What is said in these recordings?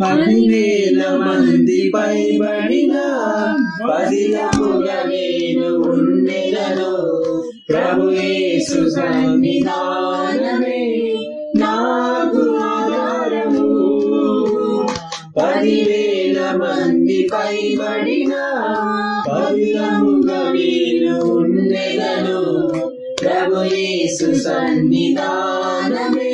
పదివేల మంది పైబడిన పదిలముగా నేను ఉండెదను ప్రభు యేసు సన్నిధానమే. నాకు ఆధారము. పదివేల మంది పైబడిన పదిలముగా నేను ఉండెదను ప్రభు యేసు సన్నిధానమే.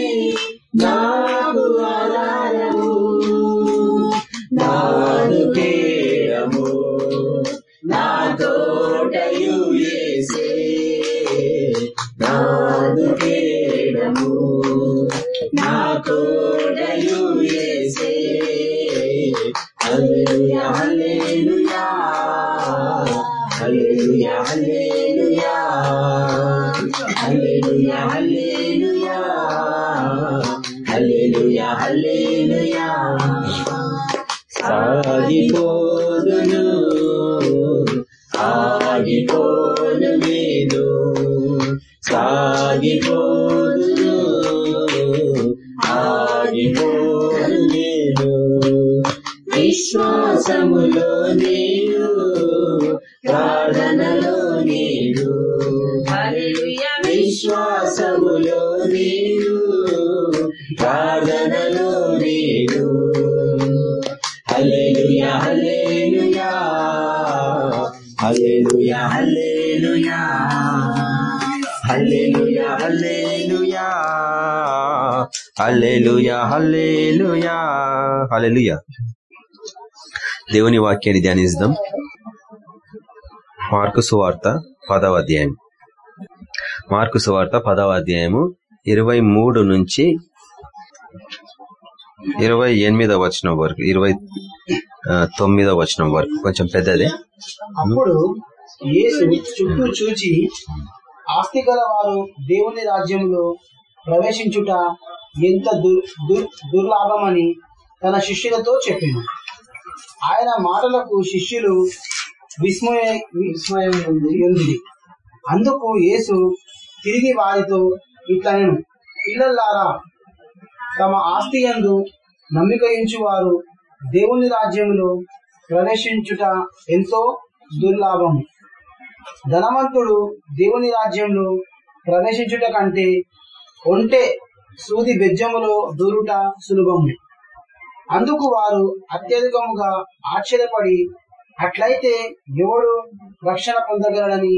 హల్లెలూయా హల్లెలూయా హల్లెలూయా దేవుని వాక్యాన్ని ధ్యానిద్దాం మార్కు సువార్త పదవ అధ్యాయం. మార్కు సువార్త పదవ అధ్యాయము ఇరవై మూడు నుంచి ఇరవై ఎనిమిదవ వచనం వరకు ఇరవై తొమ్మిదవ వచనం వరకు. కొంచెం పెద్దదే. అప్పుడు చుట్టూ చూచి ఆస్తి గల వారు దేవుని రాజ్యంలో ప్రవేశించుట ఎంత దుర్ దుర్ దుర్లాభమని తన శిష్యులతో చెప్పాను. ఆయన మాటలకు శిష్యులు విస్మయ విస్మయం ఉంది అందుకు యేసు తిరిగి వారితో ఇట్లను పిల్లల్లారా తమ ఆస్తి యందు నమ్మిక వారు దేవుని రాజ్యంలో ప్రవేశించుట ఎంతో దుర్లాభం ధనవంతుడు దేవుని రాజ్యంలో ప్రవేశించుట కంటే ఒంటే సూది బెజ్జములో దూరుట సులభము అందుకు వారు అత్యధికముగా ఆశ్చర్యపడి అట్లయితే ఎవడు రక్షణ పొందగలడని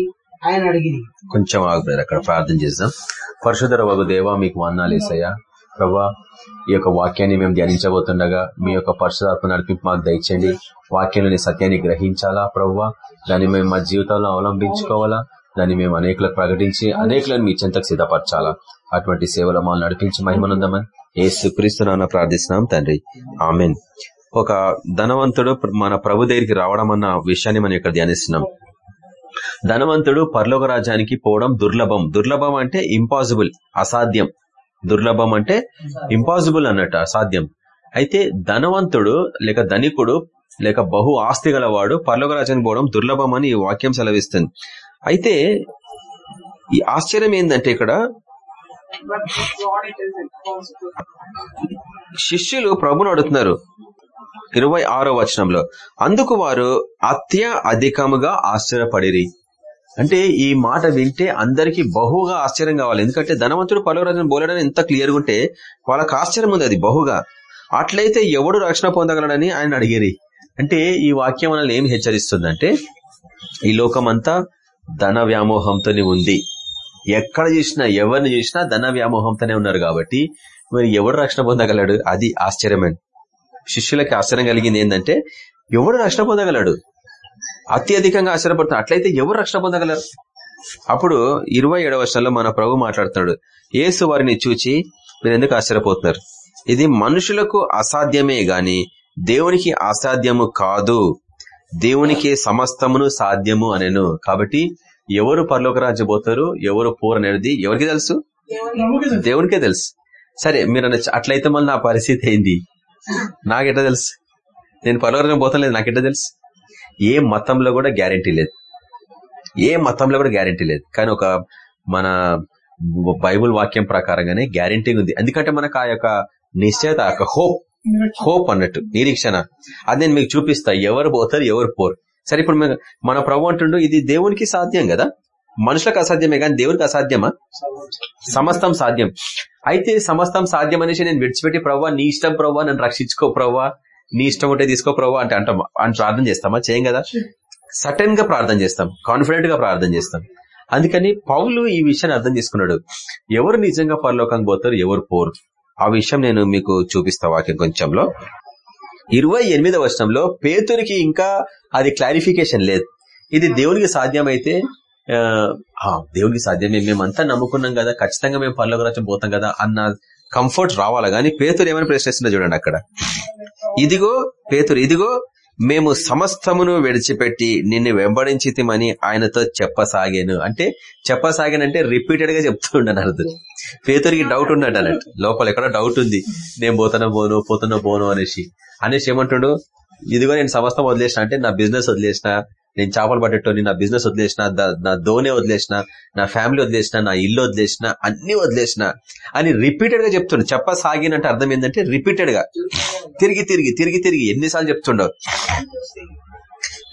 ఆయన అడిగింది కొంచెం ఆగుతారు అక్కడ ప్రార్థన చేద్దాం. పరశుధర వగు దేవా మీకు వందాలేసయ్యా ప్రభా ఈ యొక్క వాక్యాన్ని మేము ధ్యానించబోతుండగా మీ యొక్క పరిశుధాత్మ నడిపింపు మాకు దయచండి వాక్యంలోని సత్యాన్ని గ్రహించాలా ప్రవ్వా దాన్ని మేము మా జీవితంలో అవలంబించుకోవాలా? దాన్ని మేము అనేకులకు ప్రకటించి అనేకులను మీ చెంతకు సిద్ధపరచాలా? అటువంటి సేవలు మమ్మల్ని నడిపించి మహిమనుందామని. ఏ సుక్రీస్తున్నా ప్రార్థిస్తున్నాం తండ్రి. ఆమెన్. ఒక ధనవంతుడు మన ప్రభు దగ్గరికి రావడం అన్న విషయాన్ని మనం ఇక్కడ ధ్యానిస్తున్నాం. ధనవంతుడు పర్లోక రాజ్యానికి పోవడం దుర్లభం. దుర్లభం అంటే ఇంపాసిబుల్ అసాధ్యం. దుర్లభం అంటే ఇంపాసిబుల్ అన్నట్టు అసాధ్యం. అయితే ధనవంతుడు లేక ధనికుడు లేక బహు ఆస్తి గలవాడు పర్లోక రాజ్యానికి పోవడం దుర్లభం అని ఈ వాక్యం సెలవిస్తుంది. అయితే ఈ ఆశ్చర్యం ఏంటంటే ఇక్కడ శిష్యులు ప్రభుని అడుగుతున్నారు. ఇరవై ఆరో వచనంలో అందుకు వారు అత్య అధికముగా ఆశ్చర్యపడిరి. అంటే ఈ మాట వింటే అందరికి బహుగా ఆశ్చర్యం కావాలి. ఎందుకంటే ధనవంతుడు పలువురాజును బోలడని ఎంత క్లియర్గా ఉంటే వాళ్ళకి ఆశ్చర్యం ఉంది అది బహుగా. అట్లయితే ఎవడు రక్షణ పొందగలడని ఆయన అడిగేరి. అంటే ఈ వాక్యం మనల్ని ఏం హెచ్చరిస్తుందంటే ఈ లోకమంతా ధన వ్యామోహంతోనే ఉంది. ఎక్కడ చూసినా ఎవరిని చూసినా ధన వ్యామోహంతోనే ఉన్నారు కాబట్టి మరి ఎవడు రక్షణ పొందగలడు? అది ఆశ్చర్యమే. శిష్యులకి ఆశ్చర్యం కలిగింది ఏంటంటే ఎవడు రక్షణ పొందగలడు? అత్యధికంగా ఆశ్చర్యపడుతున్నాడు అట్లయితే ఎవరు రక్షణ పొందగలరు? అప్పుడు ఇరవై ఏడవ వర్షంలో మన ప్రభు మాట్లాడుతున్నాడు. ఏసు వారిని చూచి మీరు ఎందుకు ఆశ్చర్యపోతున్నారు? ఇది మనుషులకు అసాధ్యమే గాని దేవునికి అసాధ్యము కాదు. దేవునికి సమస్తమును సాధ్యము అనేను. కాబట్టి ఎవరు పరలోక రాజ్య పోతారు? ఎవరు పోర్ అనేది ఎవరికి తెలుసు? దేవునికే తెలుసు. సరే మీరు అట్లయితే మళ్ళీ నా పరిస్థితి ఏంది? నాకెట్లా తెలుసు? నేను పరలోకం పోతలేదు నాకెట్లా తెలుసు? ఏ మతంలో కూడా గ్యారంటీ లేదు. ఏ మతంలో కూడా గ్యారంటీ లేదు. కానీ ఒక మన బైబుల్ వాక్యం ప్రకారంగానే గ్యారంటీ ఉంది. ఎందుకంటే మనకు ఆ యొక్క నిశ్చయత యొక్క హోప్ హోప్ అన్నట్టు నిరీక్షణ. అది నేను మీకు చూపిస్తా. ఎవరు పోతారు ఎవరు పోరు. సరే ఇప్పుడు మన ప్రభు అంటుండు ఇది దేవునికి సాధ్యం కదా? మనుషులకు అసాధ్యమే కానీ దేవునికి అసాధ్యమా? సమస్తం సాధ్యం. అయితే సమస్తం సాధ్యం అనేసి నేను విడిచిపెట్టి ప్రవ్వా నీ ఇష్టం ప్రవ్వా నన్ను రక్షించుకో ప్రవ్వా నీ ఇష్టం ఉంటే తీసుకో ప్రవ్వా అంటే అంటాం. అని ప్రార్థన చేస్తామా? చేయం కదా? సటన్గా ప్రార్థన చేస్తాం. కాన్ఫిడెంట్గా ప్రార్థన చేస్తాం. అందుకని పౌలు ఈ విషయాన్ని అర్థం చేసుకున్నాడు. ఎవరు నిజంగా పరలోకం పోతారు ఎవరు పోరు? ఆ విషయం నేను మీకు చూపిస్తా వాక్యం కొంచెంలో. ఇరవై ఎనిమిదవ వర్షంలో పేతురికి ఇంకా అది క్లారిఫికేషన్ లేదు. ఇది దేవునికి సాధ్యమైతే దేవునికి సాధ్యమే మేమంతా నమ్ముకున్నాం కదా ఖచ్చితంగా మేము పనుల గురించి పోతాం కదా అన్న కంఫర్ట్ రావాలా? గానీ పేతురు ఏమని ప్రశ్నిస్తున్నా చూడండి అక్కడ. ఇదిగో పేతురు ఇదిగో మేము సమస్తమును విడిచిపెట్టి నిన్ను వెంబడించితిమని ఆయనతో చెప్పసాగాను. అంటే చెప్పసాగానంటే రిపీటెడ్గా చెప్తుండని అర్థం. పేతురికి డౌట్ ఉన్నట్టు అన్నట్టు. లోపల ఎక్కడ డౌట్ ఉంది. నేను పోతున్నా పోను పోతున్నా పోను అనేసి. అనేసి ఏమంటుండు? ఇదిగో నేను సమస్తం వదిలేసిన అంటే నా బిజినెస్ వదిలేసిన నేను చేపలు పట్టేటోని నా బిజినెస్ వదిలేసిన నా దోనే వదిలేసిన నా ఫ్యామిలీ వదిలేసిన నా ఇల్లు వదిలేసిన అన్ని వదిలేసిన. అని రిపీటెడ్గా చెప్తుండు. చెప్ప సాగినంటే అర్థం ఏంటంటే రిపీటెడ్గా. తిరిగి తిరిగి తిరిగి తిరిగి ఎన్నిసార్లు చెప్తుండవు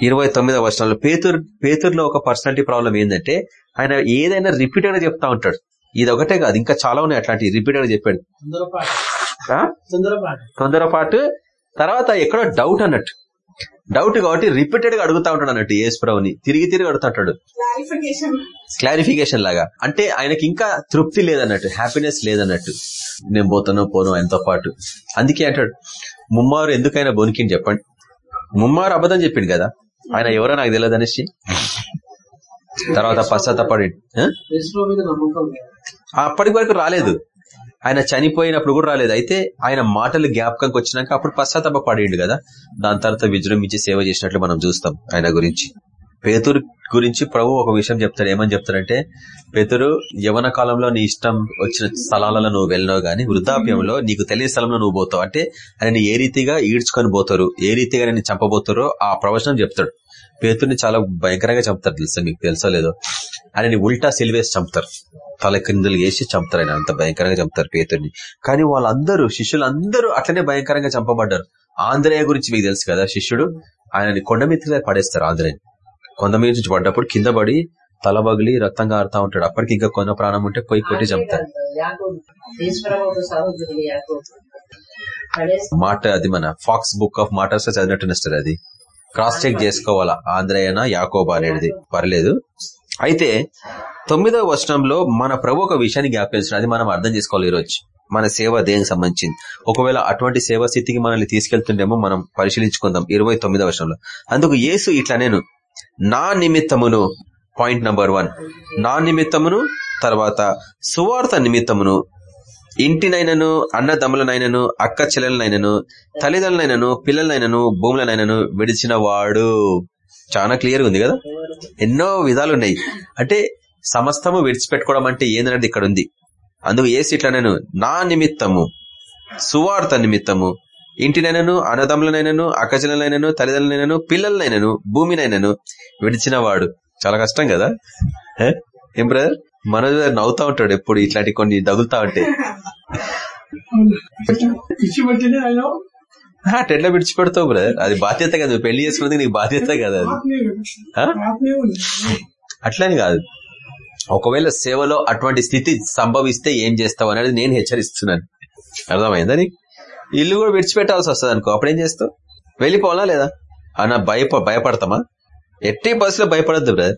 ఇరవై తొమ్మిదవ వర్షంలో పేతురు పేతురులో ఒక పర్సనాలిటీ ప్రాబ్లం ఏంటంటే ఆయన ఏదైనా రిపీటెడ్గా చెప్తా ఉంటాడు. ఇది ఒకటే కాదు ఇంకా చాలా ఉన్నాయి అట్లాంటి రిపీటెడ్గా చెప్పాడు. తొందరపాటు తర్వాత ఎక్కడో డౌట్ అన్నట్టు. డౌట్ కాబట్టి రిపీటెడ్గా అడుగుతా ఉంటాడు అన్నట్టు యేసుప్రభుని తిరిగి తిరిగి అడుగుతాడు క్లారిఫికేషన్ క్లారిఫికేషన్ లాగా. అంటే ఆయనకి ఇంకా తృప్తి లేదన్నట్టు హ్యాపీనెస్ లేదన్నట్టు. నేను పోతాను పోను ఆయనతో పాటు. అందుకే అంటాడు ముమ్మారు ఎందుకైనా బొనికిని చెప్పండి. ముమ్మారు అబద్ధం చెప్పిండు కదా. ఆయన ఎవరో నాకు తెలియదు అనేసి. తర్వాత పశ్చాత్తపడి. అప్పటి వరకు రాలేదు. ఆయన చనిపోయినప్పుడు కూడా రాలేదు. అయితే ఆయన మాటలు జ్ఞాపకంకి వచ్చినాక అప్పుడు పశ్చాత్తాప పడిండు కదా. దాని తర్వాత విజృంభించి సేవ చేసినట్లు మనం చూస్తాం ఆయన గురించి. పేతురు గురించి ప్రభు ఒక విషయం చెప్తారు ఏమని చెప్తారంటే పేతురు యవన కాలంలో నీ ఇష్టం వచ్చిన స్థలాలలో నువ్వు వెళ్ళినావు గానీ వృద్ధాప్యంలో నీకు తెలియని స్థలంలో నువ్వు పోతావు. అంటే ఆయన ఏ రీతిగా ఈడ్చుకొని పోతారు ఏ రీతిగా నేను చంపబోతారో ఆ ప్రవచనం చెప్తాడు. పేతుర్ని చాలా భయంకరంగా చంపుతారు తెలుసా? మీకు తెలుసో లేదో? ఆయనని ఉల్టా సిల్వేసి చంపుతారు. తల క్రిందలు వేసి చంపుతారు ఆయన. అంత భయంకరంగా చంపుతారు పేతుర్ని కానీ వాళ్ళందరూ శిష్యులందరూ అట్లనే భయంకరంగా చంపబడ్డారు. ఆంధ్రయ గురించి మీకు తెలుసు కదా? శిష్యుడు ఆయనని కొండ మీద పడేస్తారు ఆంధ్రని కొండ మీద నుంచి పడ్డప్పుడు కింద పడి తల బగిలి రక్తం కారుతా ఉంటాడు. అప్పటికి ఇంకా కొన్న ప్రాణం ఉంటే పోయి కొట్టి చంపుతారు. మాట అది మన ఫాక్స్ బుక్ ఆఫ్ మాటర్స్ చదివినట్టు అది. క్రాస్ చెక్ చేసుకోవాలా? ఆంధ్రయన యాకోబా అనేది పర్లేదు. అయితే తొమ్మిదవ వచనంలో మన ప్రభు ఒక విషయాన్ని జ్ఞాపించడం అది మనం అర్థం చేసుకోవాలి ఈరోజు. మన సేవ దేనికి సంబంధించింది? ఒకవేళ అటువంటి సేవా స్థితికి మనల్ని తీసుకెళ్తుండేమో మనం పరిశీలించుకుందాం. ఇరవై తొమ్మిదవ వర్షంలో అందుకు యేసు ఇట్లా నేను నా నిమిత్తమును పాయింట్ నంబర్ వన్ నా నిమిత్తమును తర్వాత సువార్త నిమిత్తమును ఇంటినైనను అన్నదమ్ములనైనను అక్క చెల్లెలనైనను తల్లిదండ్రులైనను పిల్లలనైనను భూములనైనను విడిచిన వాడు చాలా క్లియర్ ఉంది కదా? ఎన్నో విధాలు ఉన్నాయి అంటే సమస్తము విడిచిపెట్టుకోవడం అంటే ఏందనేది ఇక్కడ ఉంది. అందుకు ఏ సీట్ల నా నిమిత్తము. సువార్త నిమిత్తము. ఇంటినైనను అన్నదమ్ములనైనను అక్కచెల్లెలైనను తల్లిదండ్రులైనను పిల్లలనైనను భూమినైనను విడిచిన వాడు చాలా కష్టం కదా? ఏం? బ్రదర్ మనోజ్ గారు నవ్వుతా ఉంటాడు ఎప్పుడు ఇట్లాంటి కొన్ని తగులుతా ఉంటే. పిచ్చి పట్టినే ఆయన ఆ, ఎట్లా విడిచిపెడతావు బ్రదర్ అది బాధ్యత కదా పెళ్ళి చేసుకున్నది నీకు బాధ్యత కదా అది. అట్లని కాదు. ఒకవేళ సేవలో అటువంటి స్థితి సంభవిస్తే ఏం చేస్తావు అనేది నేను హెచ్చరిస్తున్నాను. అర్థమైందా నీకు? ఇల్లు కూడా విడిచిపెట్టాల్సి వస్తుంది అనుకో అప్పుడేం చేస్తావు? వెళ్ళిపోవాలా లేదా? అన్న భయప భయపడతామా? ఎట్టి బస్సులో భయపడద్దు బ్రదర్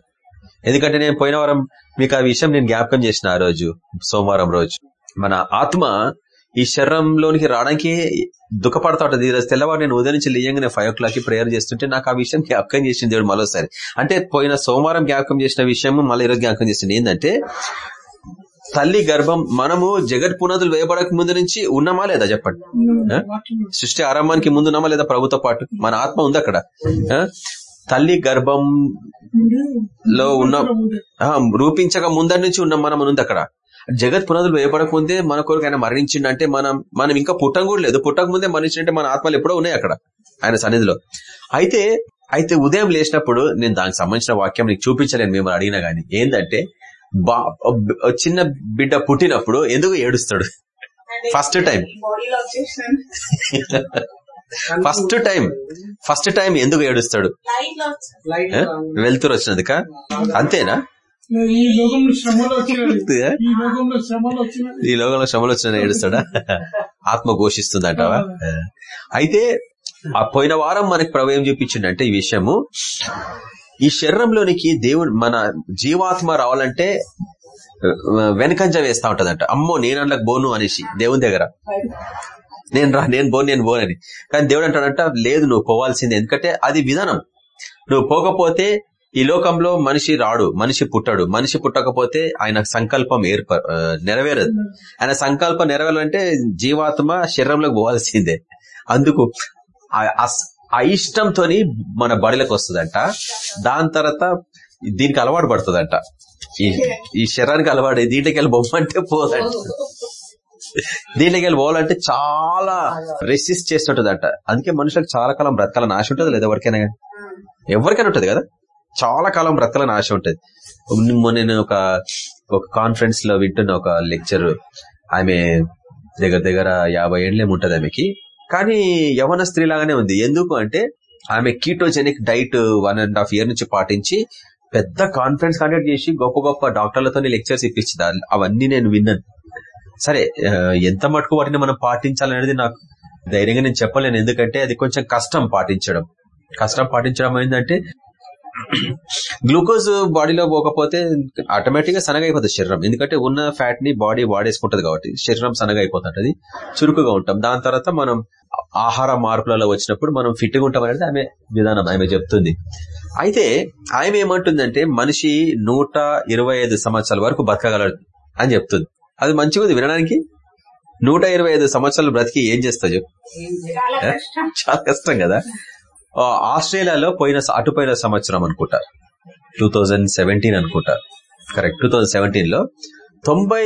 ఎందుకంటే నేను పోయిన వారం మీకు ఆ విషయం నేను జ్ఞాపకం చేసిన ఆ రోజు సోమవారం రోజు. మన ఆత్మ ఈ శరీరంలోనికి రావడానికి దుఃఖపడతా ఉంటది. ఈ రోజు తెల్లవారు నేను ఉదయం నుంచి లేయంగానే ఫైవ్ ఓ క్లాక్కి ప్రేయర్ చేస్తుంటే నాకు ఆ విషయం జ్ఞాపకం చేసింది దేవుడు మరోసారి. అంటే పోయిన సోమవారం జ్ఞాపకం చేసిన విషయం మళ్ళీ ఈరోజు జ్ఞాపకం చేసింది. ఏంటంటే తల్లి గర్భం మనము జగత్ పునాదులు వేయబడక ముందు నుంచి ఉన్నామా లేదా చెప్పండి? సృష్టి ఆరంభానికి ముందు ఉన్నామా లేదా ప్రభుతో పాటు? మన ఆత్మ ఉంది అక్కడ? తల్లి గర్భం లో ఉన్న రూపించక ముందరి నుంచి ఉన్న మనం ఉంది అక్కడ. జగత్ పునాదులు వేయబడక ముందే మన కొరకు ఆయన మరణించిండంటే మనం మనం ఇంకా పుట్టం కూడా లేదు. పుట్టక ముందే మరణించిందంటే మన ఆత్మలు ఎప్పుడో ఉన్నాయి అక్కడ ఆయన సన్నిధిలో. అయితే అయితే ఉదయం లేచినప్పుడు నేను దానికి సంబంధించిన వాక్యం నీకు చూపించలేను మేము అడిగినా గానీ. ఏంటంటే చిన్న బిడ్డ పుట్టినప్పుడు ఎందుకు ఏడుస్తాడు? First time first time first time ఎందుకు ఏడుస్తాడు? లైట్లో వచ్చాను లైట్ ఏ? వెళ్తురు వచ్చినందుక? అంతేనా? ఈ లోకంలో శ్రమలు వచ్చిన ఏడుస్తాడా? ఆత్మ ఘోషిస్తుందంటావా? అయితే ఆ పోయిన వారం మనకి ప్రభు ఏం చూపించిందంటే ఈ విషయము. ఈ శరీరంలోనికి దేవుడు మన జీవాత్మ రావాలంటే వెనకంజ వేస్తా ఉంటదంట. అమ్మో నేను అందులోకి బోను అనేసి దేవుని దగ్గర. నేను రా నేను బోను నేను బోనని కానీ దేవుడు అంటాడంట లేదు నువ్వు పోవాల్సిందే. ఎందుకంటే అది విధానం. నువ్వు పోకపోతే ఈ లోకంలో మనిషి రాడు మనిషి పుట్టాడు. మనిషి పుట్టకపోతే ఆయన సంకల్పం ఏర్ప నెరవేరదు. ఆయన సంకల్పం నెరవేరాలంటే జీవాత్మ శరీరంలోకి పోవాల్సిందే. అందుకు ఆ- ఆ- ఇష్టంతోని మన బడిలోకి వస్తుందంట. దాని తర్వాత దీనికి అలవాటు పడుతుందంట. ఈ ఈ శరీరానికి అలవాటు దీంట్లోకి వెళ్ళి బొమ్మంటే పోదంట. దీంట్లోకి వెళ్ళి పోవాలంటే చాలా రెసిస్ట్ చేస్తుంటదంట. అందుకే మనుషులకు చాలా కాలం బ్రతకాలని ఆశ ఉంటుంది లేదా ఎవరికైనా కానీ? ఎవరికైనా ఉంటది కదా? చాలా కాలం బ్రతకాలని ఆశ ఉంటది. నేను ఒక ఒక కాన్ఫరెన్స్లో వింటున్న ఒక లెక్చర్ ఆమె దగ్గర దగ్గర యాభై ఏళ్ళేమి ఉంటది ఆమెకి. కానీ యవన స్త్రీ లాగానే ఉంది. ఎందుకు అంటే ఆమె ketogenic diet one and half year నుంచి పాటించి పెద్ద కాన్ఫరెన్స్ కండక్ట్ చేసి గొప్ప గొప్ప డాక్టర్లతో లెక్చర్స్ ఇప్పించింది. అవన్నీ నేను విన్నాను. సరే ఎంత మటుకు వాటిని మనం పాటించాలనేది నాకు ధైర్యంగా నేను చెప్పలేను. ఎందుకంటే అది కొంచెం కష్టం పాటించడం. కష్టం పాటించడం ఏంటంటే గ్లూకోజ్ బాడీలో పోకపోతే ఆటోమేటిక్గా సనగైపోతుంది అయిపోతుంది శరీరం. ఎందుకంటే ఉన్న ఫ్యాట్ని బాడీ వాడేసుకుంటది కాబట్టి శరీరం సనగైపోతుంటది చురుకుగా ఉంటాం. దాని తర్వాత మనం ఆహార మార్పులలో వచ్చినప్పుడు మనం ఫిట్గా ఉంటాం అనేది ఆమె విధానం ఆమె చెప్తుంది. అయితే ఆమె ఏమంటుందంటే మనిషి నూట ఇరవై ఐదు సంవత్సరాల వరకు బతకగలడు అని చెప్తుంది. అది మంచిగా ఉంది వినడానికి? నూట ఇరవై ఐదు సంవత్సరాలు బ్రతికి ఏం చేస్తావు చాలా కష్టం. కదా? ఆస్ట్రేలియాలో పోయిన అటుపోయిన సంవత్సరం అనుకుంటా టూ థౌజండ్ సెవెంటీన్ అనుకుంటా కరెక్ట్. టూ థౌజండ్ సెవెంటీన్లో తొంభై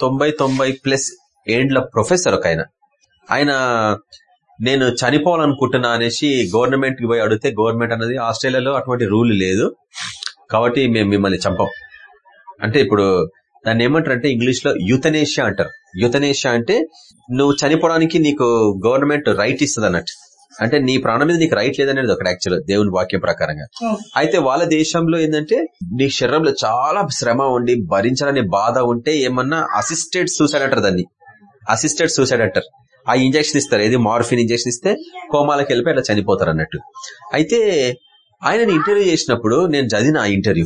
తొంభై తొంభై ప్లస్ ఏండ్ల ప్రొఫెసర్ ఒక ఆయన. ఆయన నేను చనిపోవాలనుకుంటున్నా అనేసి గవర్నమెంట్కి పోయి అడిగితే గవర్నమెంట్ అనేది ఆస్ట్రేలియాలో అటువంటి రూల్ లేదు. కాబట్టి మేము మిమ్మల్ని చంపం. అంటే ఇప్పుడు దాన్ని ఏమంటారు అంటే ఇంగ్లీష్లో యుతనేషియా అంటారు. యుతనేషియా అంటే నువ్వు చనిపోవడానికి నీకు గవర్నమెంట్ రైట్ ఇస్తుంది అన్నట్టు అంటే నీ ప్రాణం మీద నీకు రైట్ లేదనేది ఒకటి యాక్చువల్ దేవుని వాక్యం ప్రకారంగా. అయితే వాళ్ళ దేశంలో ఏంటంటే నీ శరీరంలో చాలా శ్రమ ఉండి భరించాలనే బాధ ఉంటే ఏమన్నా అసిస్టెడ్ సూసైడ్ అంటారు దాన్ని. అసిస్టెడ్ సూసైడ్ అంటారు. ఆ ఇంజక్షన్ ఇస్తారు. ఏది? మార్ఫిన్ ఇంజక్షన్ ఇస్తే కోమాలకు వెళ్ళిపోయి అట్లా చనిపోతారు అన్నట్టు. అయితే ఆయనని ఇంటర్వ్యూ చేసినప్పుడు నేను చదివిన ఆ ఇంటర్వ్యూ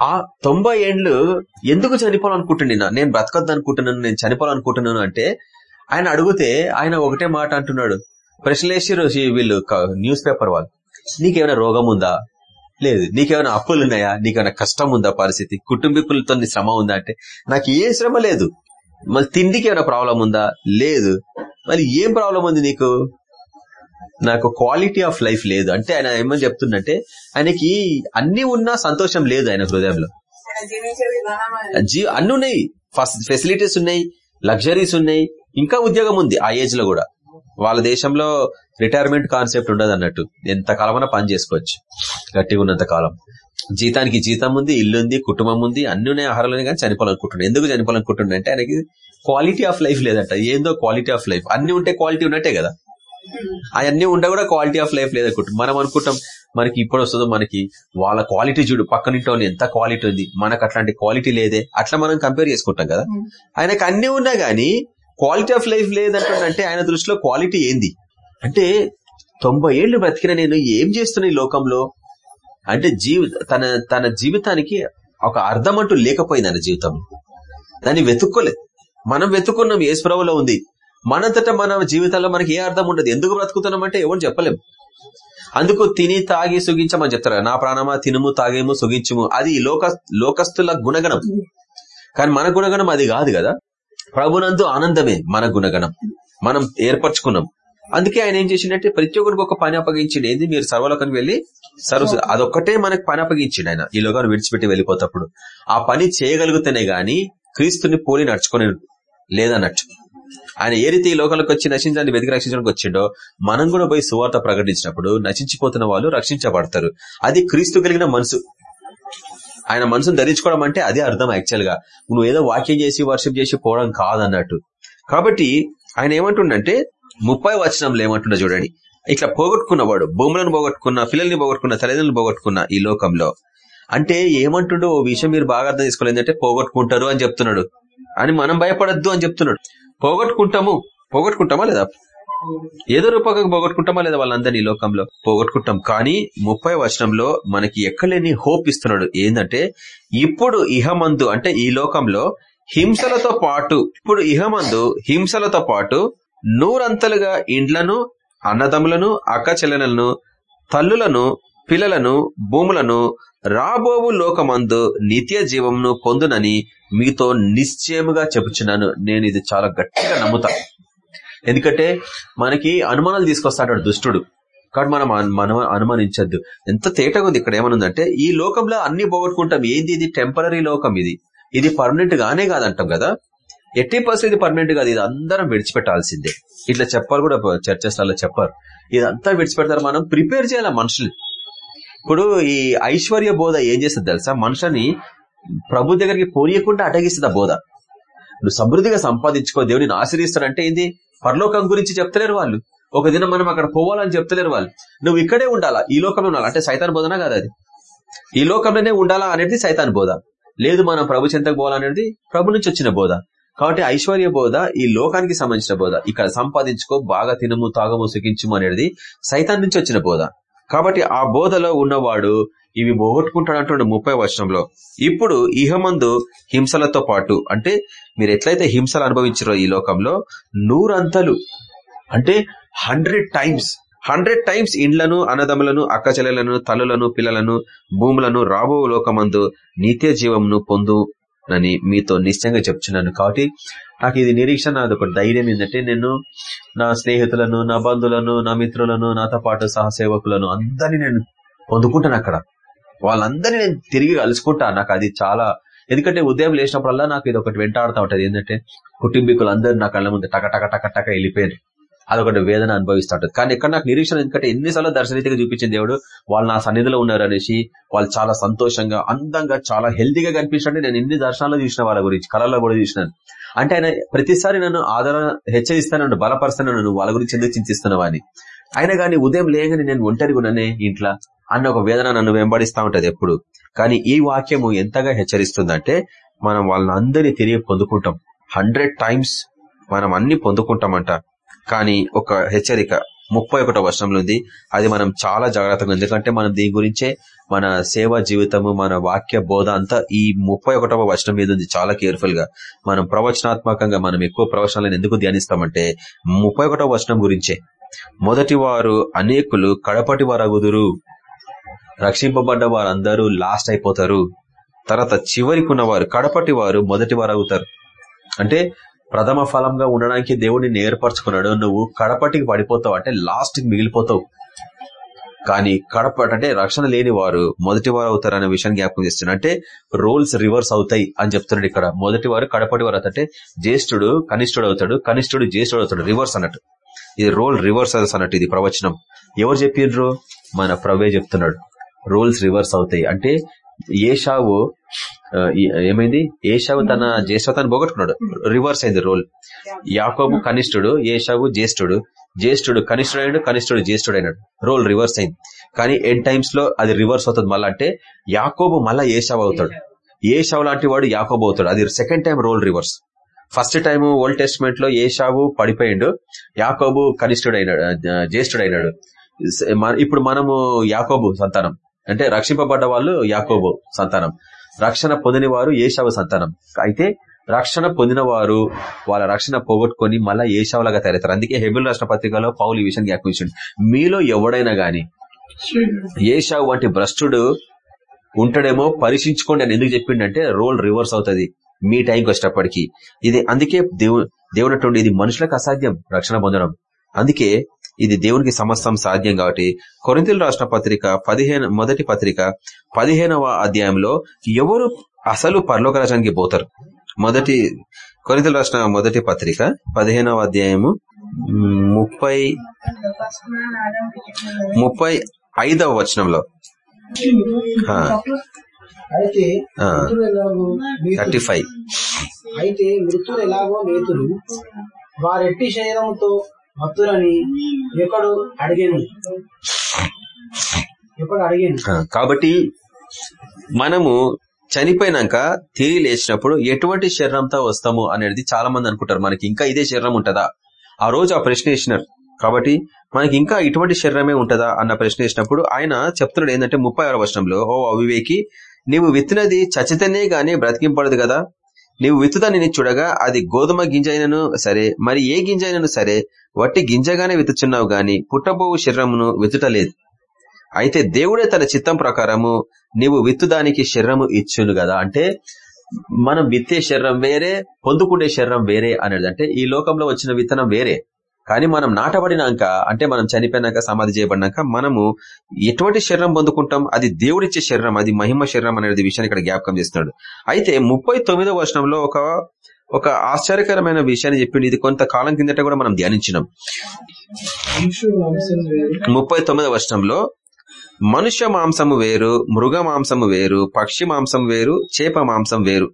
ఆ తొంభై ఏండ్లు ఎందుకు చనిపోవాలనుకుంటున్నా నేను బ్రతకొద్దు అనుకుంటున్నాను నేను చనిపోవాలనుకుంటున్నాను అంటే ఆయన అడిగితే ఆయన ఒకటే మాట అంటున్నాడు. ప్రశ్నలేసిరు వీళ్ళు న్యూస్ పేపర్ వాళ్ళు. నీకేమైనా రోగం ఉందా? లేదు. నీకేమైనా అప్పులు ఉన్నాయా? నీకేమైనా కష్టం ఉందా పరిస్థితి? కుటుంబీకులతో శ్రమ ఉందా అంటే నాకు ఏ శ్రమ లేదు. మళ్ళీ తిండికి ఏమైనా ప్రాబ్లం ఉందా? లేదు. మరి ఏం ప్రాబ్లం ఉంది నీకు? నాకు క్వాలిటీ ఆఫ్ లైఫ్ లేదు. అంటే ఆయన ఏమని చెప్తుందంటే ఆయనకి అన్ని ఉన్నా సంతోషం లేదు ఆయన హృదయంలో. అన్ని ఉన్నాయి. ఫస్ట్ ఫెసిలిటీస్ ఉన్నాయి లగ్జరీస్ ఉన్నాయి ఇంకా ఉద్యోగం ఉంది ఆ ఏజ్లో కూడా. వాళ్ళ దేశంలో రిటైర్మెంట్ కాన్సెప్ట్ ఉండదు అన్నట్టు. ఎంత కాలమైనా పని చేసుకోవచ్చు. గట్టిగా ఉన్నంత కాలం. జీతానికి జీతం ఉంది ఇల్లు ఉంది కుటుంబం ఉంది అన్ని ఉన్నాయి ఆహారాలు కానీ చనిపోవాలనుకుంటున్నాడు ఎందుకు చనిపోవాలనుకుంటున్నా అంటే ఆయనకి క్వాలిటీ ఆఫ్ లైఫ్ లేదంట. ఏందో క్వాలిటీ ఆఫ్ లైఫ్ అన్ని ఉంటే క్వాలిటీ ఉన్నట్టే కదా. అవన్నీ ఉంటే కూడా క్వాలిటీ ఆఫ్ లైఫ్ లేదనుకుంటాం మనం అనుకుంటాం మనకి ఇప్పుడు వస్తుందో మనకి వాళ్ళ క్వాలిటీ చూడు పక్కనింటి వాళ్ళు ఎంత క్వాలిటీ ఉంది మనకు అట్లాంటి క్వాలిటీ లేదే అట్లా మనం కంపేర్ చేసుకుంటాం కదా. ఆయనకు అన్ని ఉన్నా గానీ క్వాలిటీ ఆఫ్ లైఫ్ లేదంటే ఆయన దృష్టిలో క్వాలిటీ ఏంది? అంటే తొంభై ఏళ్ళు బ్రతికిన నేను ఏం చేస్తున్నా ఈ లోకంలో? అంటే జీవి తన తన జీవితానికి ఒక అర్థం అంటూ లేకపోయింది ఆయన జీవితం దాన్ని వెతుక్కోలేదు. మనం వెతుక్కున్నాం ఏ స్ప్రవలో ఉంది. మనంతటా మన జీవితంలో మనకి ఏ అర్థం ఉండదు. ఎందుకు బ్రతుకుతున్నామంటే ఎవరు చెప్పలేం. అందుకు తిని తాగి సుగించమని చెప్తారు. నా ప్రాణమా తినుము తాగేము సుగించుము అది ఈ లోక లోకస్తుల గుణగణం. కానీ మన గుణగణం అది కాదు కదా. ప్రభునందు ఆనందమే మన గుణగణం. మనం ఏర్పరచుకున్నాం. అందుకే ఆయన ఏం చేసిండంటే ప్రతి ఒక్కరికి ఒక పని అప్పగించిండు. ఏంది? మీరు సర్వలోకానికి వెళ్ళి సర్వ అదొక్కటే మనకు పని అప్పగించిండు ఆయన. ఈ లోకాన్ని విడిచిపెట్టి వెళ్ళిపోతప్పుడు. ఆ పని చేయగలిగితేనే గాని క్రీస్తుని పోలి నడుచుకొని లేదన్నట్టు. ఆయన ఏ రీతి ఈ వచ్చి నశించడానికి వెతికి రక్షించడానికి వచ్చిండో మనం కూడా పోయి సువార్త ప్రకటించినప్పుడు నశించిపోతున్న వాళ్ళు రక్షించబడతారు. అది క్రీస్తు కలిగిన మనసు. ఆయన మనసును ధరించుకోవడం అంటే అదే అర్థం యాక్చువల్గా. నువ్వు ఏదో వాక్యం చేసి వర్షిప్ చేసి పోవడం కాదన్నట్టు. కాబట్టి ఆయన ఏమంటుండంటే ముప్పై వచనంలో ఏమంటుండో చూడండి. ఇట్లా పోగొట్టుకున్నవాడు భూములను పోగొట్టుకున్న పిల్లల్ని పోగొట్టుకున్న తల్లిదండ్రులు పోగొట్టుకున్న ఈ లోకంలో. అంటే ఏమంటుండో ఓ విషయం మీరు బాగా అర్థం చేసుకోలేదు పోగొట్టుకుంటారు అని చెప్తున్నాడు. అని మనం భయపడద్దు అని చెప్తున్నాడు. పోగొట్టుకుంటాము. పోగొట్టుకుంటామా లేదా? ఏదో రూపకంగా పోగొట్టుకుంటామా లేదా వాళ్ళందరినీ ఈ లోకంలో? పోగొట్టుకుంటాం. కానీ ముప్పై వచనంలో మనకి ఎక్కలేని హోప్ ఇస్తున్నాడు. ఏంటంటే ఇప్పుడు ఇహమందు అంటే ఈ లోకంలో హింసలతో పాటు ఇప్పుడు ఇహమందు హింసలతో పాటు నూరంతలుగా ఇండ్లను అన్నదమ్ములను అక్క చెల్లెలను తల్లులను పిల్లలను భూములను రాబోవు లోకమందు నిత్య జీవంను పొందునని మీతో నిశ్చయముగా చెప్పుచున్నాను. నేను ఇది చాలా గట్టిగా నమ్ముతా. ఎందుకంటే మనకి అనుమానాలు తీసుకొస్తాడు దుష్టుడు. కాబట్టి మనం మనం అనుమానించద్దు. ఎంత తేటగా ఉంది ఇక్కడ ఏమనుందంటే ఈ లోకంలో అన్ని పోగొట్టుకుంటాం. ఏంది ఇది? టెంపరీ లోకం ఇది. ఇది పర్మనెంట్ గానే కాదంటాం కదా. ఎట్టి పర్సెంట్ ఇది పర్మనెంట్ కాదు. ఇది అందరం విడిచిపెట్టాల్సిందే. ఇట్లా చెప్పాలి కూడా చర్చస్ అలా చెప్పారు. ఇదంతా విడిచిపెడతారు. మనం ప్రిపేర్ చేయాలి మనుషులు ఇప్పుడు ఈ ఐశ్వర్య బోధ ఏం చేస్తుంది తెలుసా? మనుషుని ప్రభు దగ్గరికి పోనీయకుండా అటగిస్తుంది బోధ. నువ్వు సమృద్ధిగా సంపాదించుకో దేవుడిని ఆశ్రయిస్తాడంటే ఏంది? పరలోకం గురించి చెప్తలేరు వాళ్ళు. ఒక దినం మనం అక్కడ పోవాలని చెప్తలేరు వాళ్ళు. నువ్వు ఇక్కడే ఉండాలా? ఈ లోకంలో ఉండాలి? అంటే సైతాన్ బోధన కాదు అది? ఈ లోకంలోనే ఉండాలా అనేది సైతాన్ బోధ. లేదు మనం ప్రభు చెంతకు పోవాలనేది ప్రభు నుంచి వచ్చిన బోధ. కాబట్టి ఐశ్వర్య బోధ ఈ లోకానికి సంబంధించిన బోధ. ఇక్కడ సంపాదించుకో బాగా తినము తాగము సుఖించుము అనేది సైతాన్ నుంచి వచ్చిన బోధ. కాబట్టి ఆ బోధలో ఉన్నవాడు ఇవి పోగొట్టుకుంటాడు ముప్పై వర్షంలో ఇప్పుడు ఇహమందు హింసలతో పాటు అంటే మీరు ఎట్లయితే హింసలు అనుభవించారో ఈ లోకంలో నూరంతలు అంటే హండ్రెడ్ టైమ్స్ హండ్రెడ్ టైమ్స్ ఇండ్లను అన్నదమ్ములను అక్కచెల్లెలను తల్లులను పిల్లలను భూములను రాబో లోకమందు నిత్య జీవంను అని మీతో నిశ్చయంగా చెప్తున్నాను కాబట్టి నాకు ఇది నిరీక్షణ అది ఒక ధైర్యం ఏంటంటే నేను నా స్నేహితులను నా బంధువులను నా మిత్రులను నాతో పాటు సహసేవకులను అందరినీ నేను పొందుకుంటాను అక్కడ. వాళ్ళందరినీ నేను తిరిగి కలుసుకుంటా. నాకు అది చాలా ఎందుకంటే ఉదయం లేచినప్పుడల్లా నాకు ఇది ఒకటి వెంటాడుతూ ఉంటది. ఏంటంటే కుటుంబీకులు అందరు నా కళ్ళ ముందు టక టక టక టక వెళ్ళిపోయారు అదొకటి వేదన అనుభవిస్తాడు కానీ ఇక్కడ నాకు నిరీక్షణ ఎందుకంటే ఎన్నిసార్లు దర్శనరీతిగా చూపించిన దేవుడు వాళ్ళు నా సన్నిధిలో ఉన్నారు అనేసి వాళ్ళు చాలా సంతోషంగా అందంగా చాలా హెల్దీగా కనిపించండి నేను ఎన్ని దర్శనాలు చూసిన వాళ్ళ గురించి కళల్లో కూడా చూసినాను. అంటే ఆయన ప్రతిసారి నన్ను ఆదరణ హెచ్చరిస్తాను బలపరుస్తాను నువ్వు వాళ్ళ గురించి ఎందుకు చింతిస్తున్నావు అని. అయినా కానీ ఉదయం లేగానే నేను ఒంటరిగా ఉన్నానే ఇంట్లో అన్న ఒక వేదన నన్ను వెంబడిస్తా ఉంటది ఎప్పుడు. కానీ ఈ వాక్యము ఎంతగా హెచ్చరిస్తుందంటే మనం వాళ్ళని అందరినీ తిరిగి పొందుకుంటాం. హండ్రెడ్ టైమ్స్ మనం అన్ని పొందుకుంటామంట. కానీ ఒక హెచ్చరిక. ముప్పై ఒకటో వర్షంలో ఉంది. అది మనం చాలా జాగ్రత్తగా ఎందుకంటే మనం దీని గురించే మన సేవా జీవితము మన వాక్య బోధ అంతా ఈ ముప్పై ఒకటవ వర్షం మీద ఉంది. చాలా కేర్ఫుల్గా. మనం ప్రవచనాత్మకంగా మనం ఎక్కువ ప్రవచనాలను ఎందుకు ధ్యానిస్తామంటే ముప్పై ఒకటవ వచనం గురించే. మొదటి వారు అనేకులు కడపటి వారగుదురు. రక్షింపబడ్డ వారందరూ లాస్ట్ అయిపోతారు. తర్వాత చివరికి ఉన్నవారు కడపటి వారు మొదటి వారు అవుతారు అంటే ప్రథమ ఫలంగా ఉండడానికి దేవుడిని ఏర్పరచుకున్నాడు నువ్వు కడపటికి పడిపోతావు అంటే లాస్ట్కి మిగిలిపోతావు. కానీ కడప అంటే రక్షణ లేని వారు మొదటి వారు అవుతారు అనే విషయాన్ని జ్ఞాపకం చేస్తున్నా అంటే రోల్స్ రివర్స్ అవుతాయి అని చెప్తున్నాడు ఇక్కడ. మొదటి వారు కడపటి వారు అంటే జ్యేష్ఠుడు కనిష్ఠుడు అవుతాడు. కనిష్ఠుడు జ్యేష్ఠుడు అవుతాడు. రివర్స్ అన్నట్టు. ఇది రోల్ రివర్స్ అన్నట్టు ఇది ప్రవచనం. ఎవరు చెప్పిండ్రు మన ప్రవే చెప్తున్నాడు. రోల్స్ రివర్స్ అవుతాయి. అంటే ఏషావు ఏమైంది? ఏషావు తన జ్యేష్ఠతను పోగొట్టుకున్నాడు. రివర్స్ అయింది రోల్. యాకోబు కనిష్ఠుడు ఏషావు జ్యేష్ఠుడు. జ్యేష్ఠుడు కనిష్ఠుడైనాడు కనిష్ఠుడు జ్యేష్ఠుడైనాడు. రోల్ రివర్స్ అయింది. కానీ ఎన్ టైమ్స్లో అది రివర్స్ అవుతుంది మళ్ళా అంటే యాకోబు మళ్ళా ఏషావు అవుతాడు. ఏషావు లాంటి వాడు యాకోబు అవుతాడు. అది second time role reverse. First time old టెస్ట్మెంట్లో ఏషావు పడిపోయిండు. యాకోబు కనిష్ఠుడైనాడు ఆ, జ్యేష్ఠుడైనాడు. స- మన- ఇప్పుడు మనము యాకోబు సంతానం. అంటే రక్షింపబడ్డ వాళ్ళు యాకోబు సంతానం. రక్షణ పొందిన వారు ఏషావు సంతానం. అయితే రక్షణ పొందిన వారు వాళ్ళ రక్షణ పోగొట్టుకొని మళ్ళా ఏషావులాగా తయారవుతారు. అందుకే హెబిల్ రాష్ట్ర పత్రికలో పౌలు ఈ విషయం జ్ఞాపించండి మీలో ఎవడైనా గాని ఏషావు వంటి భ్రష్టుడు ఉంటాడేమో పరీక్షించుకోండి అని ఎందుకు చెప్పిండంటే రోల్ రివర్స్ అవుతుంది మీ టైంకి వచ్చేటప్పటికి. ఇది అందుకే దేవు దేవుడు ఇది మనుషులకు అసాధ్యం రక్షణ పొందడం. అందుకే ఇది దేవునికి సమస్తం సాధ్యం కాబట్టి కొరింతలు రాష్ట్ర పత్రిక పదిహేను మొదటి పత్రిక పదిహేనవ అధ్యాయంలో ఎవరు అసలు పరలోక రాజ్యానికి పోతారు? మొదటి కొరింతలు రాష్ట్ర మొదటి పత్రిక పదిహేనవ అధ్యాయము ముప్పై ముప్పై ఐదవ వచనంలో. ఆ, అయితే ఆ. మృతులు ఎలాగో మేతులు. థర్టీ ఫైవ్ అయితే మృతులు ఎలాగో మేతులు. వారెట్టి శరీరంతో భక్తులని ఎక్కడు అడిగాను. ఎప్పుడు అడిగాను. కాబట్టి మనము చనిపోయినాక తిరిగి లేచినప్పుడు ఎటువంటి శరీరంతో వస్తాము అనేది చాలా మంది అనుకుంటారు. మనకి ఇంకా ఇదే శరీరం ఉంటుందా? ఆ రోజు ఆ ప్రశ్న వేసినారు. కాబట్టి మనకి ఇంకా ఇటువంటి శరీరమే ఉంటుందా అన్న ప్రశ్న వేసినప్పుడు ఆయన చెప్తున్నాడు ఏంటంటే ముప్పై ఆరో వర్షంలో ఓ అవివేకి నీవు విత్తినది చచ్చితేనే గాని బ్రతికింపడదు కదా? నీవు విత్తుదానిని చూడగా అది గోధుమ గింజ అయినను సరే మరి ఏ గింజ అయినను సరే వట్టి గింజగానే విత్తుచున్నావు గాని పుట్టబోవు శరీరమును విత్తుటలేదు. అయితే దేవుడే తన చిత్తం ప్రకారము నీవు విత్తుదానికి శరీరము ఇచ్చును కదా అంటే మనం విత్తే శరీరం వేరే పొందుకునే శరీరం వేరే అనేది అంటే ఈ లోకంలో వచ్చిన విత్తనం వేరే. కానీ మనం నాటబడినాక అంటే మనం చనిపోయినాక సమాధి చేయబడినాక మనము ఎటువంటి శరీరం పొందుకుంటాం? అది దేవుడిచ్చే శరీరం అది మహిమ శరీరం అనేది విషయాన్ని ఇక్కడ జ్ఞాపకం చేస్తున్నాడు. అయితే ముప్పై తొమ్మిదో వర్షంలో ఒక ఒక ఆశ్చర్యకరమైన విషయాన్ని చెప్పింది ఇది కొంతకాలం కిందట కూడా మనం ధ్యానించినాం. ముప్పై తొమ్మిదవ వర్షంలో మనుష్య మాంసము వేరు మృగ మాంసము వేరు పక్షి మాంసం వేరు చేప మాంసం వేరు.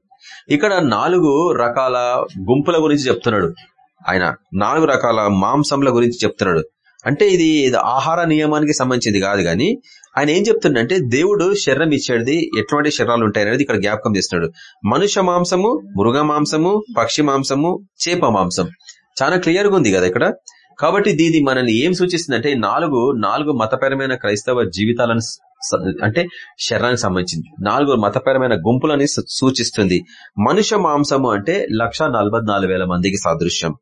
ఇక్కడ నాలుగు రకాల గుంపుల గురించి చెప్తున్నాడు. ఆయన నాలుగు రకాల మాంసంల గురించి చెప్తున్నాడు. అంటే ఇది ఆహార నియమానికి సంబంధించింది కాదు గాని ఆయన ఏం చెప్తుండంటే దేవుడు శరీరం ఇచ్చేది ఎటువంటి శరీరాలు ఉంటాయి అనేది ఇక్కడ జ్ఞాపకం చేస్తున్నాడు. మనుష్య మాంసము మృగ మాంసము పక్షి మాంసము చేప మాంసం. చాలా క్లియర్గా ఉంది కదా ఇక్కడ? కాబట్టి దీది మనల్ని ఏం సూచిస్తుందంటే నాలుగు నాలుగు మతపరమైన క్రైస్తవ జీవితాలను అంటే శరీరానికి సంబంధించింది. నాలుగు మతపరమైన గుంపులని సూచిస్తుంది. మనుష్య మాంసము అంటే లక్ష మందికి సాదృశ్యం.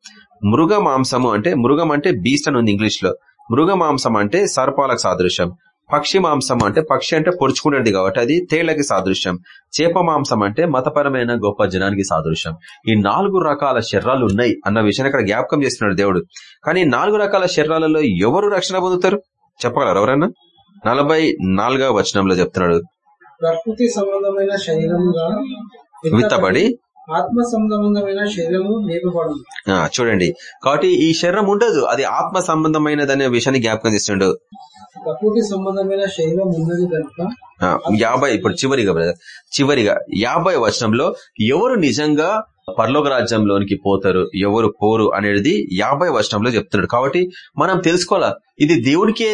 మృగ మాంసము అంటే మృగం అంటే బీస్ట్ అని ఉంది ఇంగ్లీష్లో మృగ మాంసం అంటే సర్పాలకు సాదృశ్యం. పక్షి మాంసం అంటే పక్షి అంటే పొడుచుకునేది కాబట్టి అది తేళ్ళకి సాదృశ్యం. చేప మాంసం అంటే మతపరమైన గొప్ప జనానికి సాదృశ్యం. ఈ నాలుగు రకాల శరీరాలు ఉన్నాయి అన్న విషయాన్ని ఇక్కడ జ్ఞాపకం చేస్తున్నాడు దేవుడు. కానీ నాలుగు రకాల శరీరాలలో ఎవరు రక్షణ పొందుతారు? చెప్పగలరు ఎవరన్నా? నలభై నాలుగవ వచనంలో చెప్తున్నాడు. ప్రకృతి సంబంధమైన శరీరముగా విత్తబడి ఆత్మ సంబంధమైన శరీరము లేపబడు చూడండి. కాబట్టి ఈ శరీరం ఉండదు. అది ఆత్మ సంబంధమైనదనే విషయాన్ని జ్ఞాపకం చేస్తుండు. ప్రకృతి సంబంధమైన శరీరం ఉన్నది కనుక యాభై ఇప్పుడు చివరిగా చివరిగా యాభై వచనంలో ఎవరు నిజంగా పరలోక రాజ్యంలోనికి పోతారు ఎవరు పోరు అనేది యాభై వచనంలో చెప్తున్నాడు. కాబట్టి మనం తెలుసుకోవాలా? ఇది దేవుడికే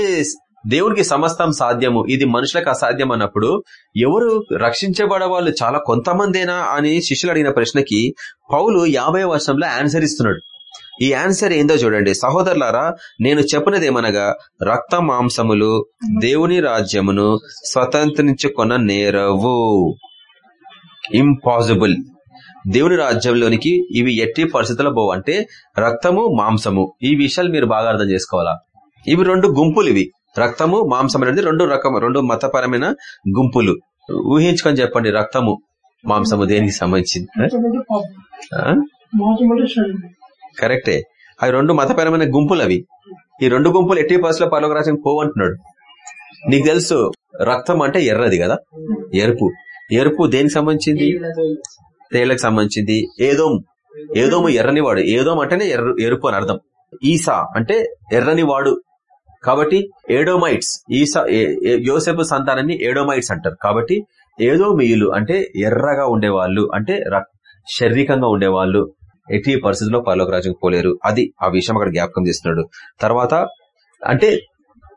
దేవునికి సమస్తం సాధ్యము. ఇది మనుషులకు అసాధ్యం అన్నప్పుడు ఎవరు రక్షించబడవాళ్ళు చాలా కొంతమందేనా అని శిష్యులు అడిగిన ప్రశ్నకి పౌలు యాభై వర్షంలో ఆన్సర్ ఇస్తున్నాడు. ఈ ఆన్సర్ ఏందో చూడండి. సహోదరులారా నేను చెప్పినదేమనగా రక్త మాంసములు దేవుని రాజ్యమును స్వతంత్రించుకున్న నేరవు. ఇంపాసిబుల్ దేవుని రాజ్యంలోనికి ఇవి ఎట్టి పరిస్థితుల్లో పోవు. అంటే రక్తము మాంసము ఈ విషయాలు మీరు బాగా అర్థం చేసుకోవాలా? ఇవి రెండు గుంపులు ఇవి. రక్తము మాంసం అనేది రెండు రకం రెండు మతపరమైన గుంపులు. ఊహించుకొని చెప్పండి రక్తము మాంసము దేనికి సంబంధించింది? కరెక్టే. అవి రెండు మతపరమైన గుంపులు అవి. ఈ రెండు గుంపులు ఎట్టి పరిస్థితుల్లో పర్లోక రాజ్యం పోవంటున్నాడు. నీకు తెలుసు రక్తం అంటే ఎర్రది కదా? ఎరుపు. ఎరుపు దేనికి సంబంధించింది? తేళ్ళకు సంబంధించింది. ఏదోం. ఏదోము ఎర్రని వాడు. ఏదోం అంటేనే ఎర్ర ఎరుపు అని అర్థం. ఈసా అంటే ఎర్రని వాడు. కాబట్టి ఏడోమైట్స్ ఈ ఏ- యోసేపు సంతానాన్ని ఏడోమైట్స్ అంటారు. కాబట్టి ఏదో మీయులు అంటే ఎర్రగా ఉండేవాళ్ళు అంటే శారీరకంగా ఉండేవాళ్ళు ఎట్టి పరిస్థితుల్లో పరలోక రాజ్యం పోలేరు. అది ఆ విషయం అక్కడ జ్ఞాపకం చేస్తున్నాడు. తర్వాత అంటే